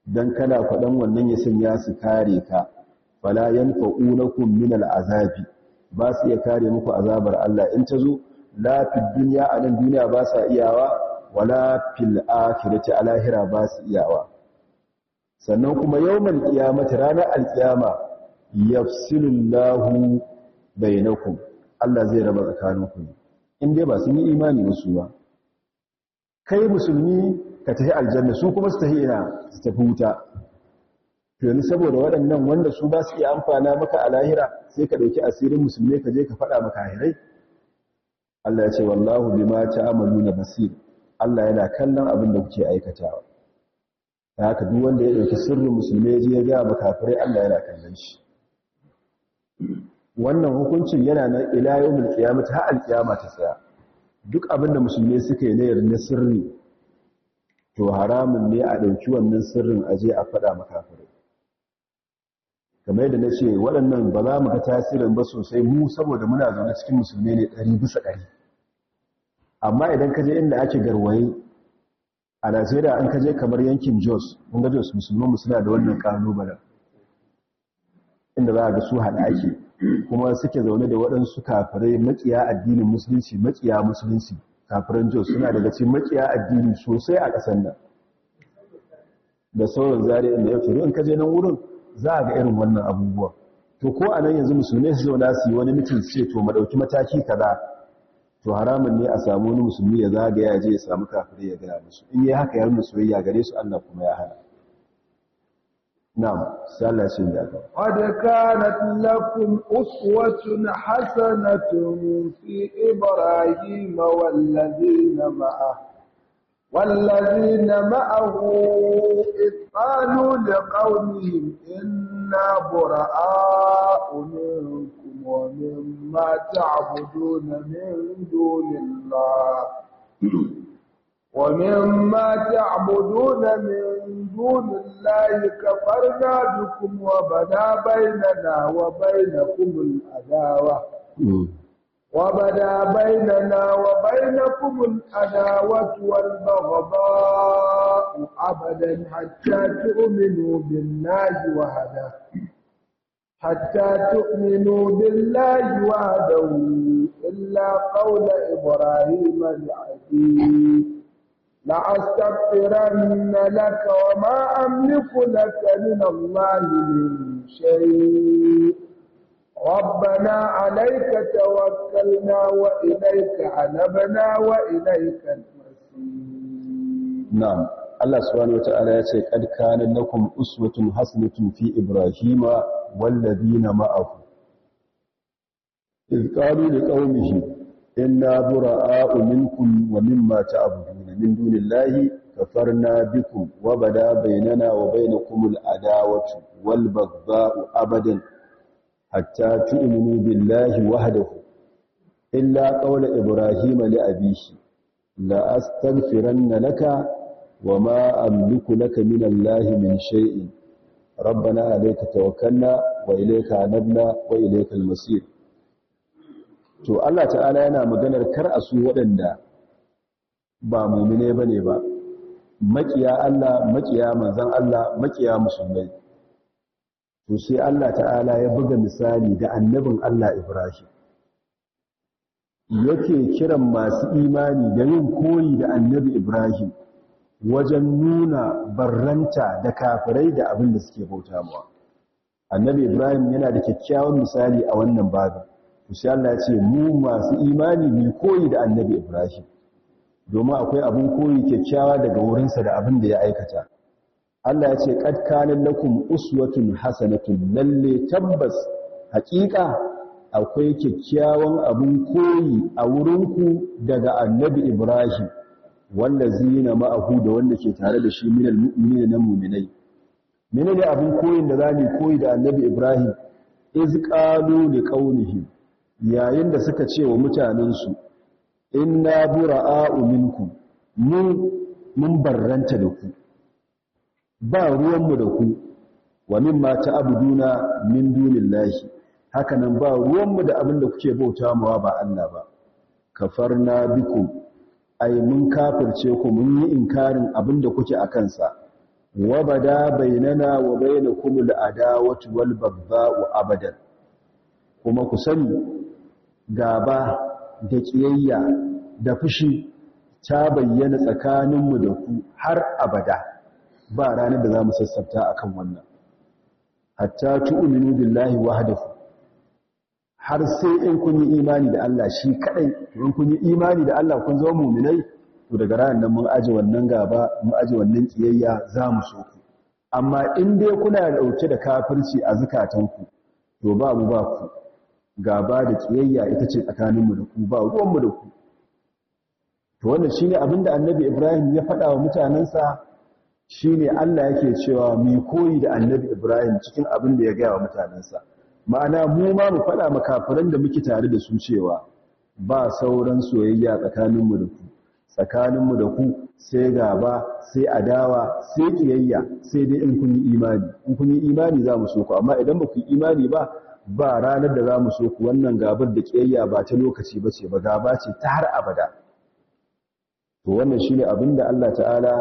Dan kana fadan wannan ya sanya su kare ka. Fala yanfa'unakum min al'azabi ba su iya kare muku azabar Allah. In ta zo la fid dunya a nan duniya ba sa iyawa wala fil akhirati alahira ba su iyawa. Sannan kuma yawmal qiyamati ranar alqiyama yafsilullahu bainakum. Allah zai raba tsakaninku in dai ba sun yi imani da su ba. Kai musulmi ka tafi aljanna su kuma su tafi ina? Su tafi wuta. To yanzu saboda waɗannan wanda su ba su iya amfana maka a lahira sai ka ɗauki asirin musulmi ka je ka faɗa maka hirai. Allah ya ce wallahu bima ta'maluna basir. Allah yana kallon abin da kuke aikatawa. Da haka duk wanda ya ɗauki sirrin musulmi ya je ya ga makafirai Allah yana kallon shi. Wannan hukuncin yana na ila yawmul qiyamah har alqiyama ta tsaya. Duk abin da musulmai suka yi na sirri to haramun ne a ɗauki wannan sirrin aje a fada makafirai kamar yadda nace waɗannan ba za mu ga tasirin ba sosai mu saboda muna zaune cikin musulmai ne 100 bisa 100 amma idan ka je inda ake garwaye a Najeriya an ka je kamar yankin Jos kun ga Jos musulman suna da wannan kalubalen inda za ga su hada ake. Kuma suke zaune da waɗansu kafirai makiya addinin musulunci makiya musulunci. Kafiran jos suna daga cikin makiya addini sosai a ƙasar nan. Da sauran zari inda ya turu in ka je nan wurin za ga irin wannan abubuwa. To ko a nan yanzu musulmi su zauna su yi wani mutum su ce to madauki mataki kaza. To haramun ne a samu wani musulmi ya zagaya ya je ya samu kafirai ya gaya musu. In yi haka ya nuna soyayya gare su Allah kuma ya hana. نعم سأل سيدنا قد كانت لكم أسوة حسنة في إبراهيم والذين معه والذين معه إذ قالوا لقومهم إنا براء منكم ومما تعبدون من دون الله ومما تعبدون من دون الله كفرنا بكم وبدا بيننا وبينكم العداوة وبدا بيننا وبينكم العداوة والبغضاء أبدا حتى تؤمنوا بالله وحده حتى تؤمنوا بالله وحده إلا قول إبراهيم العزيز لأستغفرن لك وما أملك لك من الله من شيء ربنا عليك توكلنا وإليك عنبنا وإليك المصير نعم Allah subhanahu wata'ala ya ce kad kana lakum uswatun hasanatun fi ibrahima wallazina ma'ahu iz qalu liqaumihi inna bura'a'u minkum wa mimma ta'buduna min dunillahi kafarna bikum wa ba da bainana wa bainakum al'adawatu wal baghdha'u abadan hatta tu'minu billahi wahdahu illa qawla ibrahima li abihi la astaghfiranna laka wa ma amliku laka min min shay'in tawakkalna wa ilayka anabna wa ilayka al-masir to Allah ta'ala yana maganar kar a su waɗanda ba mumine ba ne ba. Makiya Allah makiya manzon Allah makiya musulmai. To sai Allah ta'ala ya buga misali da annabin Allah Ibrahim. Yake kiran masu imani da yin koyi da annabi Ibrahim wajen nuna barranta da kafirai da abin da suke bauta mawa. Annabi Ibrahim yana da kyakkyawan misali a wannan babu to sai Allah ya ce mu masu imani ne koyi da annabi Ibrahim. Domin akwai abin koyi kyakkyawa daga wurinsa da abin da ya aikata. Allah ya ce qad kana lakum uswatun hasanatun. Lalle tabbas haƙiƙa akwai kyakkyawan abin koyi a wurinku daga annabi Ibrahim wallazina ma'ahu da wanda ke tare da shi minal mu'minina na mu'minai. Menene abin koyin da za mu koyi da annabi Ibrahim? Iz qalu liqaumihim yayin da suka ce wa mutanensu inna bura'a'u minkum. Mun mun barranta da ku. Ba ruwanmu da ku. Wa mimma ta'buduna min dunillahi. Haka nan ba ruwanmu da abin da kuke bauta mawa ba Allah ba. Kafarna bikum. Ai mun kafirce ku mun yi inkarin abin da kuke a kansa. Wa ba da bainana wa bainakum al'adawatu wal baghdha'u abadan. Kuma ku sani gaba da kiyayya da fushi ta bayyana tsakaninmu da ku har abada. Ba ranar da za mu sassafta akan wannan. Hatta tu'minu billahi wahdahu. Har sai in kun yi imani da Allah shi kadai in kun yi imani da Allah kun zama mu'minai to daga ranar nan mun aje wannan gaba mun aje wannan kiyayya za mu so ku. Amma in dai kuna ɗauke da kafirci a zakatanku to ba mu ba ku. Gaba da kiyayya ita ce tsakaninmu da ku ba ruwanmu da ku. To wannan shine abin da annabi Ibrahim ya faɗa wa mutanansa shine Allah yake cewa mu koyi da annabi Ibrahim cikin abin da ya ga wa mutanansa ma'ana mu ma mu faɗa makafiran da muke tare da su cewa ba sauran soyayya tsakaninmu da ku tsakaninmu da ku sai gaba sai adawa sai kiyayya sai dai in kun yi imani. In kun yi imani za mu so ku amma idan ba ku yi imani ba ba ranar da za mu so ku wannan gabar da kiyayya ba ta lokaci ba ce ba gaba ce ta har abada. To wannan shine abin da Allah ta'ala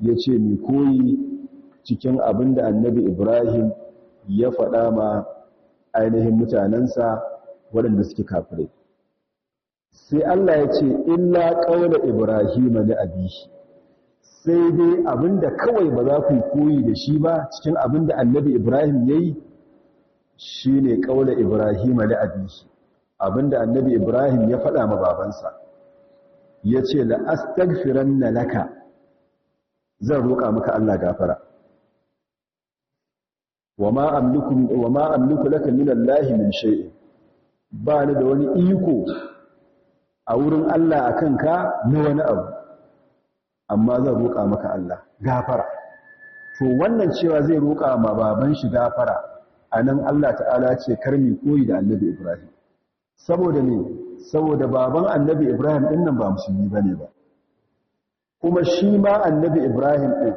ya ce mai koyi cikin abin da annabi Ibrahim ya faɗa ma ainihin mutanensa waɗanda suke kafirai. Sai Allah ya ce illa ƙaula Ibrahim da abishi sai dai abin da kawai ba za ku koyi da shi ba cikin abin da annabi Ibrahim ya yi shi ne ƙaula Ibrahim da abishi. Abinda annabi Ibrahim ya faɗa ma babansa ya ce la'astagfiran na laka zan roƙa maka Allah gafara. Wa amliku laka min Allah min shay'in. Ba ni da wani iko a wurin Allah akan ka na wani abu amma zan roƙa maka Allah gafara. To wannan cewa zai roƙa ma baban shi gafara a nan Allah ta'ala ce karmi koyi da Annabi Ibrahim. Saboda ne saboda baban Annabi Ibrahim ɗin nan ba musulmi ba ne ba. Kuma shi ma Annabi Ibrahim din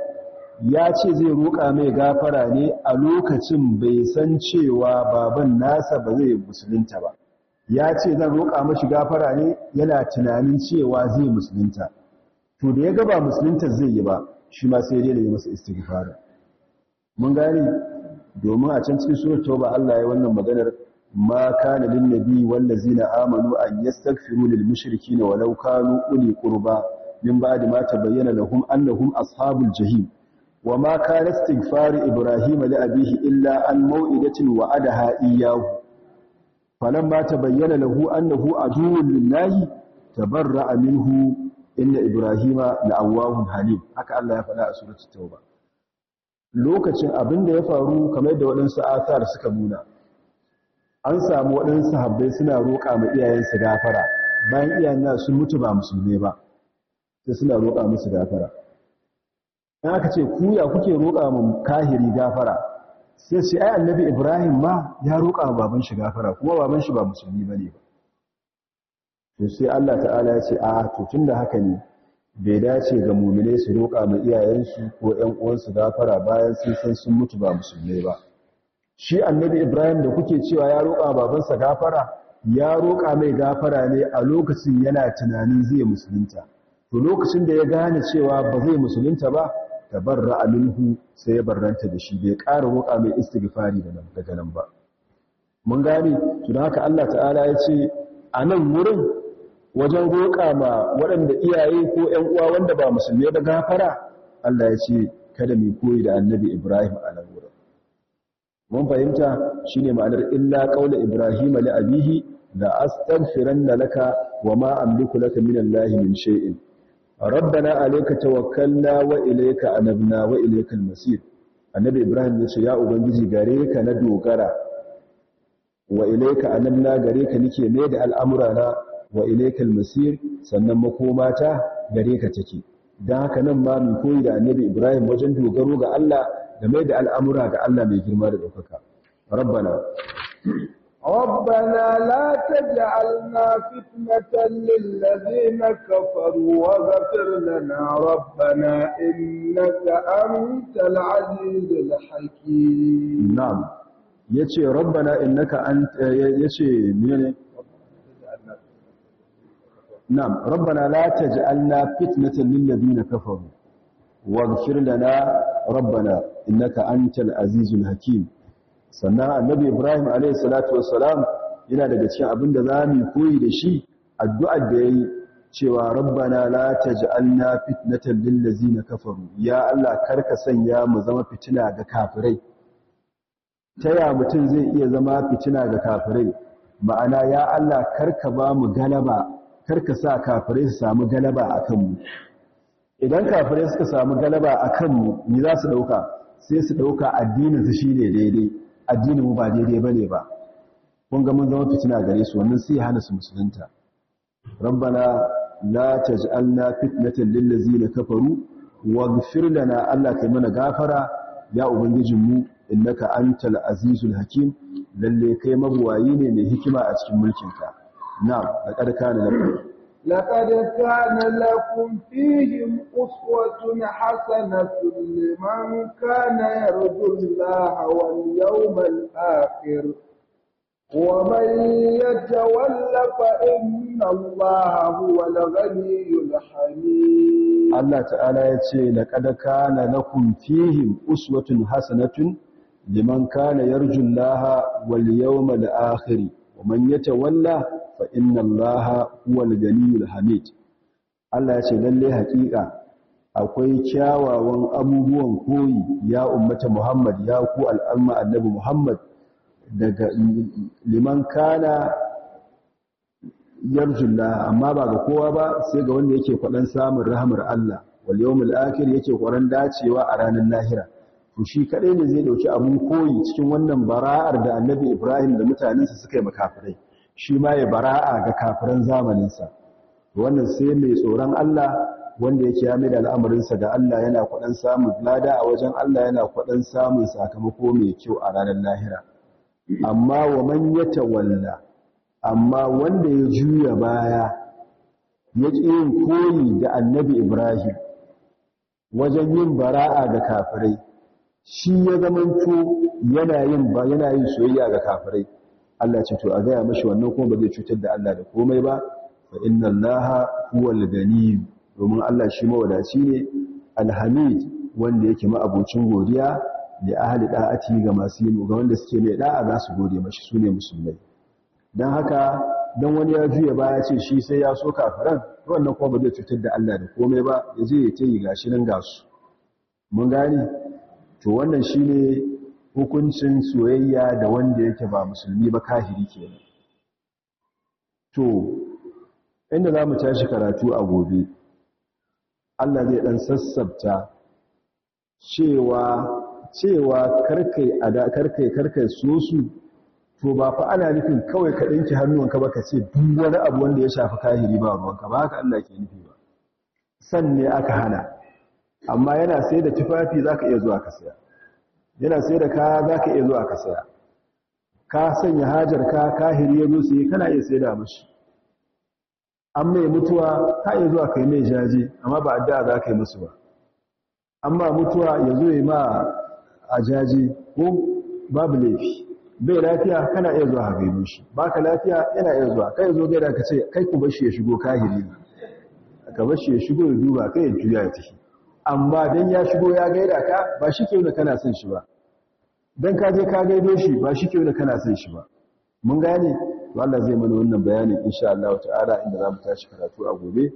ya ce zai roƙa mai gafara ne a lokacin bai san cewa baban nasa ba zai musulunta ba. Ya ce zan roƙa mashi gafara ne yana tunanin cewa zai musulunta. To da ya ga ba musulunta zai yi ba shi ma sai dai da yi masa istighfar mun gane? domin a can cikin surat tauba Allah ya wannan maganar ma kana lin nabi wallazina amanu an yastaghfiru lil mushrikeena walau kanu uli qurba min ba'di ma tabayyana lahum annahum ashabul jahim وما كان استغفار إبراهيم لأبيه إلا عن موئدة وعدها إياه فلما تبين له أنه عدو لله تبرأ منه إن إبراهيم لأواه حليم haka Allah ya faɗa a suratul tauba lokacin abin da ya faru kamar da waɗansu athar suka nuna. An samu waɗansu sahabbai suna roƙa ma iyayensu gafara. Bayan iyayen sun mutu ba musulmai ba sai suna roƙa musu gafara. In aka ce ku ya kuke roƙa mun kahiri gafara? Sai ce ai annabi ibrahim ma ya roƙa wa baban shi gafara kuma baban shi ba musulmi ba ne ba. Sai Allah ta'ala ya ce a to tunda haka ne bai dace ga mu'mine su roƙa ma iyayensu ko ƴan uwansu gafara bayan sun san sun mutu ba musulmai ba. Shi annabi Ibrahim da kuke cewa ya roƙa babansa gafara ya roƙa mai gafara ne a lokacin yana tunanin zai musulunta. To lokacin da ya gane cewa ba zai musulunta ba tabarra minhu sai ya barranta da shi bai ƙara roƙa mai istighfari daga nan ba. Mun gane? To haka Allah ta'ala ya ce a nan wurin wajen roƙa ma waɗanda iyaye ko ƴan uwa wanda ba musulmi ba gafara Allah ya ce kada mu koyi da annabi Ibrahim a nan wurin. Mun fahimta shine ma'anar illa qaula ibrahim li abihi la astaghfiranna laka wa ma amliku laka min allahi min shay'in. Rabbana alayka tawakkalna wa ilayka anabna wa ilaykal masir annabi ibrahim ya ce ya ubangiji gare ka na dogara wa ilayka anabna gare ka nake mai da al'amurana وإليك المسير سنن مكوماتا غريكا تكي داك نما من كوي دا النبي إبراهيم وجنده غروغا ألا دميد الأمورا دا ألا ميجر مارد أفكا ربنا ربنا لا تجعلنا فتنة للذين كفروا وغفر لنا ربنا إنك أنت العزيز الحكيم نعم يتي ربنا إنك أنت يتي منه نعم ربنا لا تجعلنا فتنة للذين كفروا واغفر لنا ربنا إنك أنت العزيز الحكيم sannan annabi ibrahim alayhi salatu wassalam yana daga cikin abin da za mu koyi da shi addu'ar da yayi cewa rabbana la taj'alna fitnatan lil ladzina kafaru ya allah karka sanya mu zama fitina ga kafirai taya mutum zai iya zama fitina ga kafirai ma'ana ya allah karka ba mu galaba kar ka sa kafirai su samu galaba akan mu idan kafirai suka samu galaba akan mu ni za su ɗauka sai su ɗauka addinin su shine daidai. Addinin mu ba daidai ba ne ba. Kun ga mun zama fitina gare su wannan sai hana su musulunta. Rabbana la taj'alna fitnatan lil ladzina kafaru waghfir lana Allah kai mana gafara. Ya ubangijin mu innaka antal azizul hakim. Lalle kai mabuwayi ne mai hikima a cikin mulkinka. na'am laqad kana lakum لقد كان لكم فيهم أسوة حسنة لمن كان يرجو الله واليوم الآخر ومن يتول فإن الله هو الغني الحميد الله تعالى يقول لقد كان لكم فيهم أسوة حسنة لمن كان يرجو الله واليوم الآخر ومن يتولى fa inna allaha huwal ganiyul hamid. Allah ya ce lalle haƙiƙa akwai kyawawan abubuwan koyi ya ummata Muhammad ya ku al'amma annabi Muhammad daga liman kana yarjulla amma ba ga kowa ba sai ga wanda yake kwaɗan samun rahamar Allah. Wal yawmul akhir yake kwaran dacewa a ranar lahira. To shi kadai ne zai ɗauki abun koyi cikin wannan bara'ar da annabi Ibrahim da mutanensa suka yi makafirai shi ma ya bara'a ga kafiran zamaninsa. Wannan sai mai tsoron Allah wanda yake ya da al'amarinsa ga Allah yana kwaɗan samun lada a wajen Allah yana kwaɗan samun sakamako mai kyau a ranar lahira. Amma wa man ya tawalla amma wanda ya juya baya ya yin koyi da annabi Ibrahim wajen yin bara'a ga kafirai shi ya zamanto yana yin soyayya ga kafirai. Allah ce to a gaya mashi wannan kuma ba zai cutar da Allah da komai ba. Fa inna allaha huwal ganiy domin Allah shi mawadaci ne alhamid wanda yake ma'abocin godiya da ahli da'ati ga masu yin ga wanda suke mai da'a za su gode mashi su ne musulmai. Dan haka dan wani ya juya baya ce shi sai ya so kafiran wannan kuma ba zai cutar da Allah da komai ba ya je ya tayi gashi nan gasu mun gane? To wannan shine hukuncin soyayya da wanda yake ba musulmi ba kahiri kenan. To inda za mu tashi karatu a gobe Allah zai dan sassabta cewa cewa karkai ada karkai karkai so su to ba fa ana nufin kawai ka dinki hannuwanka ba ka ce duk wani abu wanda ya shafi kahiri ba ruwanka ba haka Allah ke nufi ba. San ne aka hana amma yana sai da tufafi zaka iya zuwa ka saya. Yana sai da kaya za ka iya zuwa ka saya. Ka sanya hajar ka kahiri ya zo sai kana iya sai da mashi. An mai mutuwa ka iya zuwa kai mai jaje amma ba addu'a za ka yi musu ba. Amma mutuwa ya zo yi ma a jaje ko babu laifi. Bai lafiya kana iya zuwa gaido shi. Baka lafiya yana iya zuwa. Kai zo gaida ka ce kai ku bashi ya shigo kahiri ka bashi ya shigo ya duba kai ya juya ya tafi. Amma dan ya shigo ya gaida ka ba shi ke kana son shi ba. Dan ka je ka gaido shi ba shi ke kana son shi ba. Mun gane? Allah zai mana wannan bayanin insha Allah ta'ala inda za mu tashi karatu a gobe.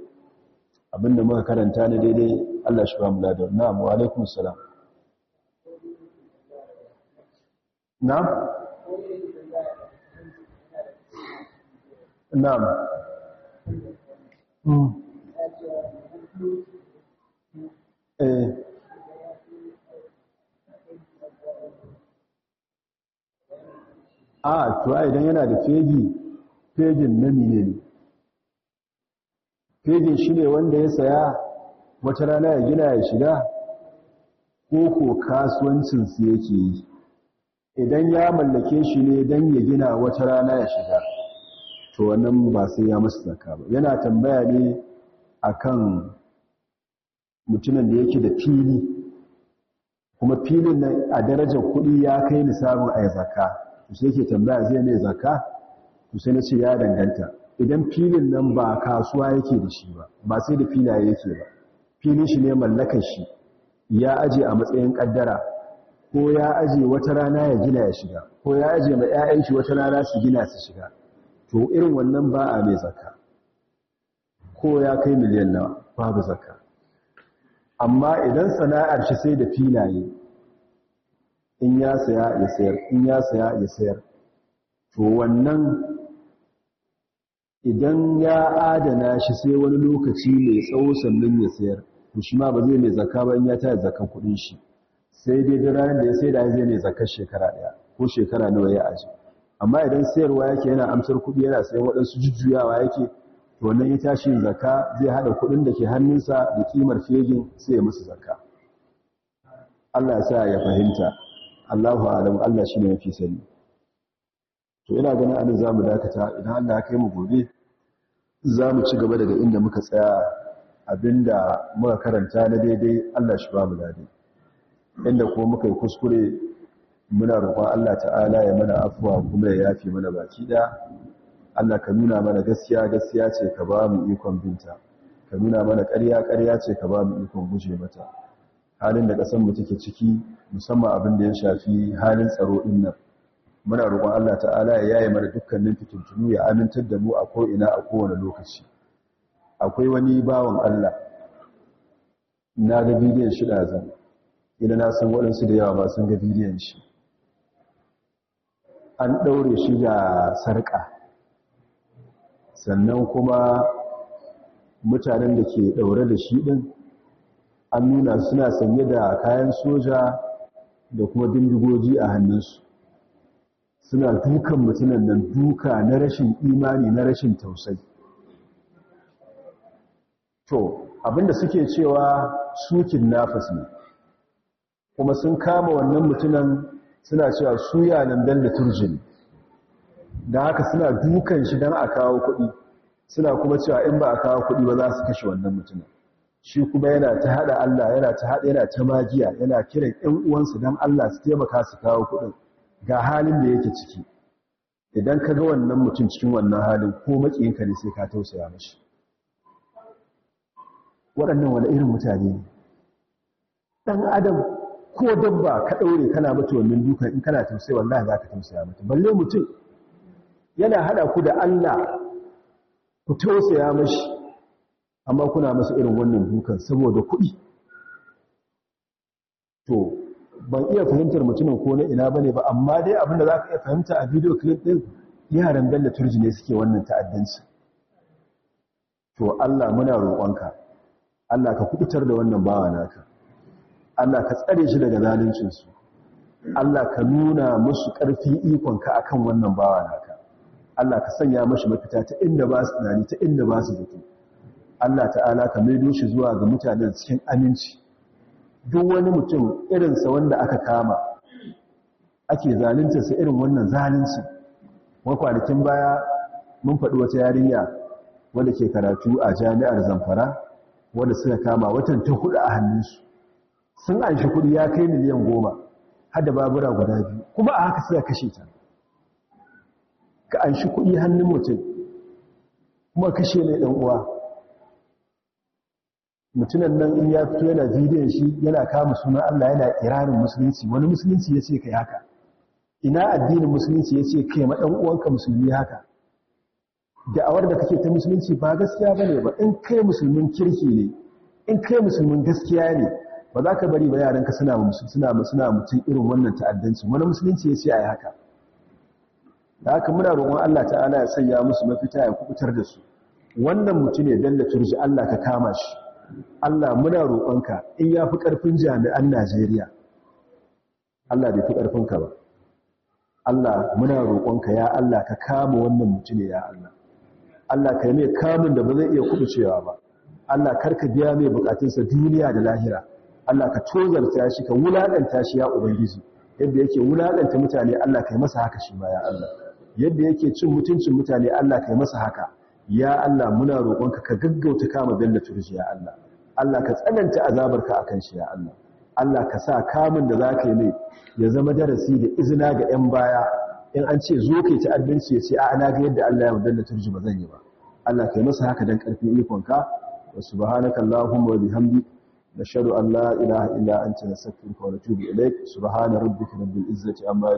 Abinda muka karanta ne daidai Allah shi ba mu ladan na'am wa alaikum salam. Na'am? Na'am. Mm a to idan yana da fegi fegin na mine ne? Fegin shi ne wanda ya saya wata rana ya gina ya shiga ko ko kasuwancinsu yake yi. Idan ya mallake shi ne don ya gina wata rana ya shiga to wannan ba sai ya masu zaka ba. Yana tambaya ne akan mutumin da yake da fili kuma filin nan a darajar kuɗi ya kai nisabin a zaka to sai yake tambaya zai mai zakka? To sai nace ya danganta. Idan filin nan ba kasuwa yake da shi ba ba sai da filaye yake ba filin shi ne mallakar shi ya aje a matsayin kaddara ko ya aje wata rana ya gina ya shiga ko ya aje mai ƴaƴan shi wata rana su gina su shiga. To irin wannan ba a mai zakka. Ko ya kai miliyan nawa babu zakka. Amma idan sana'ar shi sai da filaye in ya saya ya sayar in ya saya ya sayar. To wannan idan ya adana shi sai wani lokaci mai tsawo sannan ya sayar. To shi ma ba zai mai zakka ba in ya taya zakkan kuɗin shi. Sai dai da ranar da ya sai da zai mai zakkar shekara ɗaya ko shekara nawa ya aje amma idan sayarwa yake yana amsar kuɗi yana sayan waɗansu jujjuyawa yake to wannan ya tashi zakka zai hada kuɗin da ke hannunsa da kimar fegin sai ya musu zakka. Allah ya sa ya fahimta. Allahu a'lam Allah shine yafi sani. To ina ganin a nan za mu dakata. Idan Allah ya kai mu gobe za mu ci gaba daga inda muka tsaya. Abinda muka karanta na daidai Allah shi ba mu daɗi inda ko muka yi kuskure muna roƙon Allah ta'ala ya mana afuwa kuma ya yafi mana baki da Allah ka nuna mana gaskiya gaskiya ce ka ba mu ikon binta. Ka nuna mana ƙarya ƙarya ce ka ba mu ikon guje mata. Halin da ƙasar mu take ciki musamman abin da ya shafi halin tsaro ɗin nan. Muna roƙon Allah ta'ala ya yaye mana dukkanin fitintunu ya amintar da mu a ko ina a kowane lokaci. Akwai wani bawan Allah na ga bidiyon shi da zan idan na san waɗansu da yawa ba sun ga bidiyon shi. An ɗaure shi da sarƙa. Sannan kuma mutanen da ke ɗaure da shi ɗin an nuna suna sanye da kayan soja da kuma bindigogi a hannunsu. Suna dukan mutunan nan duka na rashin imani na rashin tausayi. To abin da suke cewa sukin nafas ne. Kuma sun kama wannan mutunan suna cewa su yanan da turjini da haka suna dukan shi don a kawo kuɗi suna kuma cewa in ba a kawo kuɗi ba za su kashe wannan mutumin. Shi kuma yana ta hada Allah yana ta hada yana ta magiya yana kiran ƴan uwansu dan Allah su taimaka su kawo kuɗin. Ga halin da yake ciki. Idan ka ga wannan mutum cikin wannan halin ko makiyinka ne sai ka tausaya mashi. Waɗannan wani irin mutane ne? Ɗan adam ko dabba ka ɗaure kana mata wannan dukan in kana tausaya wallahi za ka tausaya mata. Balle mutum yana hada ku da Allah ku tausaya mashi. Amma kuna masa irin wannan dukan saboda kuɗi. To ban iya fahimtar mutumin ko na ina ba ne ba amma dai abin da za ka iya fahimta a video clip ɗin yaran bello turji ne suke wannan ta'addanci. To Allah muna roƙonka. Allah ka kuɓutar da wannan bawa naka. Allah ka tsare shi daga zaluncinsu. Allah ka nuna musu ƙarfi ikonka akan wannan bawa naka. Allah ka sanya mashi mafita ta inda ba su tunani ta inda ba su zato. Allah ta'ala ka maido shi zuwa ga mutanen cikin aminci. Duk wani mutum irinsa wanda aka kama ake sa irin wannan zalunci. Wa kwanakin baya mun faɗi wata yarinya wanda ke karatu a jami'ar zamfara wanda suka kama watan ta huɗu a hannunsu. Sun an shi kuɗi ya kai miliyan goma har da babura guda biyu kuma a haka suka kashe ta. Ka an shi kuɗi hannun mutum kuma kashe mai ɗan uwa. Mutunan nan in ya fito yana bidiyon shi yana kama sunan Allah yana iranin musulunci. Wani musulunci ya ce kai haka? Ina addinin musulunci ya ce ma ɗan uwanka musulmi haka? Da'awar da kake ta musulunci ba gaskiya ba ne ba. In kai musulmin kirki ne in kai musulmin gaskiya ne ba za ka bari ba yaranka suna mutum irin wannan ta'addanci. Wani musulunci ya ce ai haka. Da haka muna roƙon Allah ta'ala ya sanya musu mafita ya kuɓutar da su. Wannan mutum ne dalla turji Allah ka kama shi. Allah muna roƙonka in ya fi ƙarfin jami'an Najeriya. Allah bai fi ƙarfinka ba. Allah muna roƙonka ya Allah ka kama wannan mutum ya Allah. Allah ka yi mai kamun da ba zai iya kubucewa ba. Allah kar ka biya mai bukatunsa duniya da lahira. Allah ka tozarta shi ka wulaƙanta shi ya ubangiji. Yadda yake wulaƙanta mutane Allah ka yi masa haka shi ma ya Allah. Yadda yake cin mutuncin mutane Allah ka yi masa haka. Ya Allah muna roƙonka ka gaggauta kama bello turji ya Allah. Allah ka tsananta azabarka akan shi ya Allah. Allah ka sa kamun da za ka yi mai ya zama darasi da izina ga 'yan baya. In an ce zo kai ta'addanci ya ce a ana ga yadda Allah ya wadanda turji ba zan yi ba. Allah kai masa haka dan ƙarfin ikonka. Wa subhanaka allahumma wa bihamdik nashhadu an la ilaha illa anta nastaghfiruka wa natubu ilaik subhana rabbika rabbil izzati amma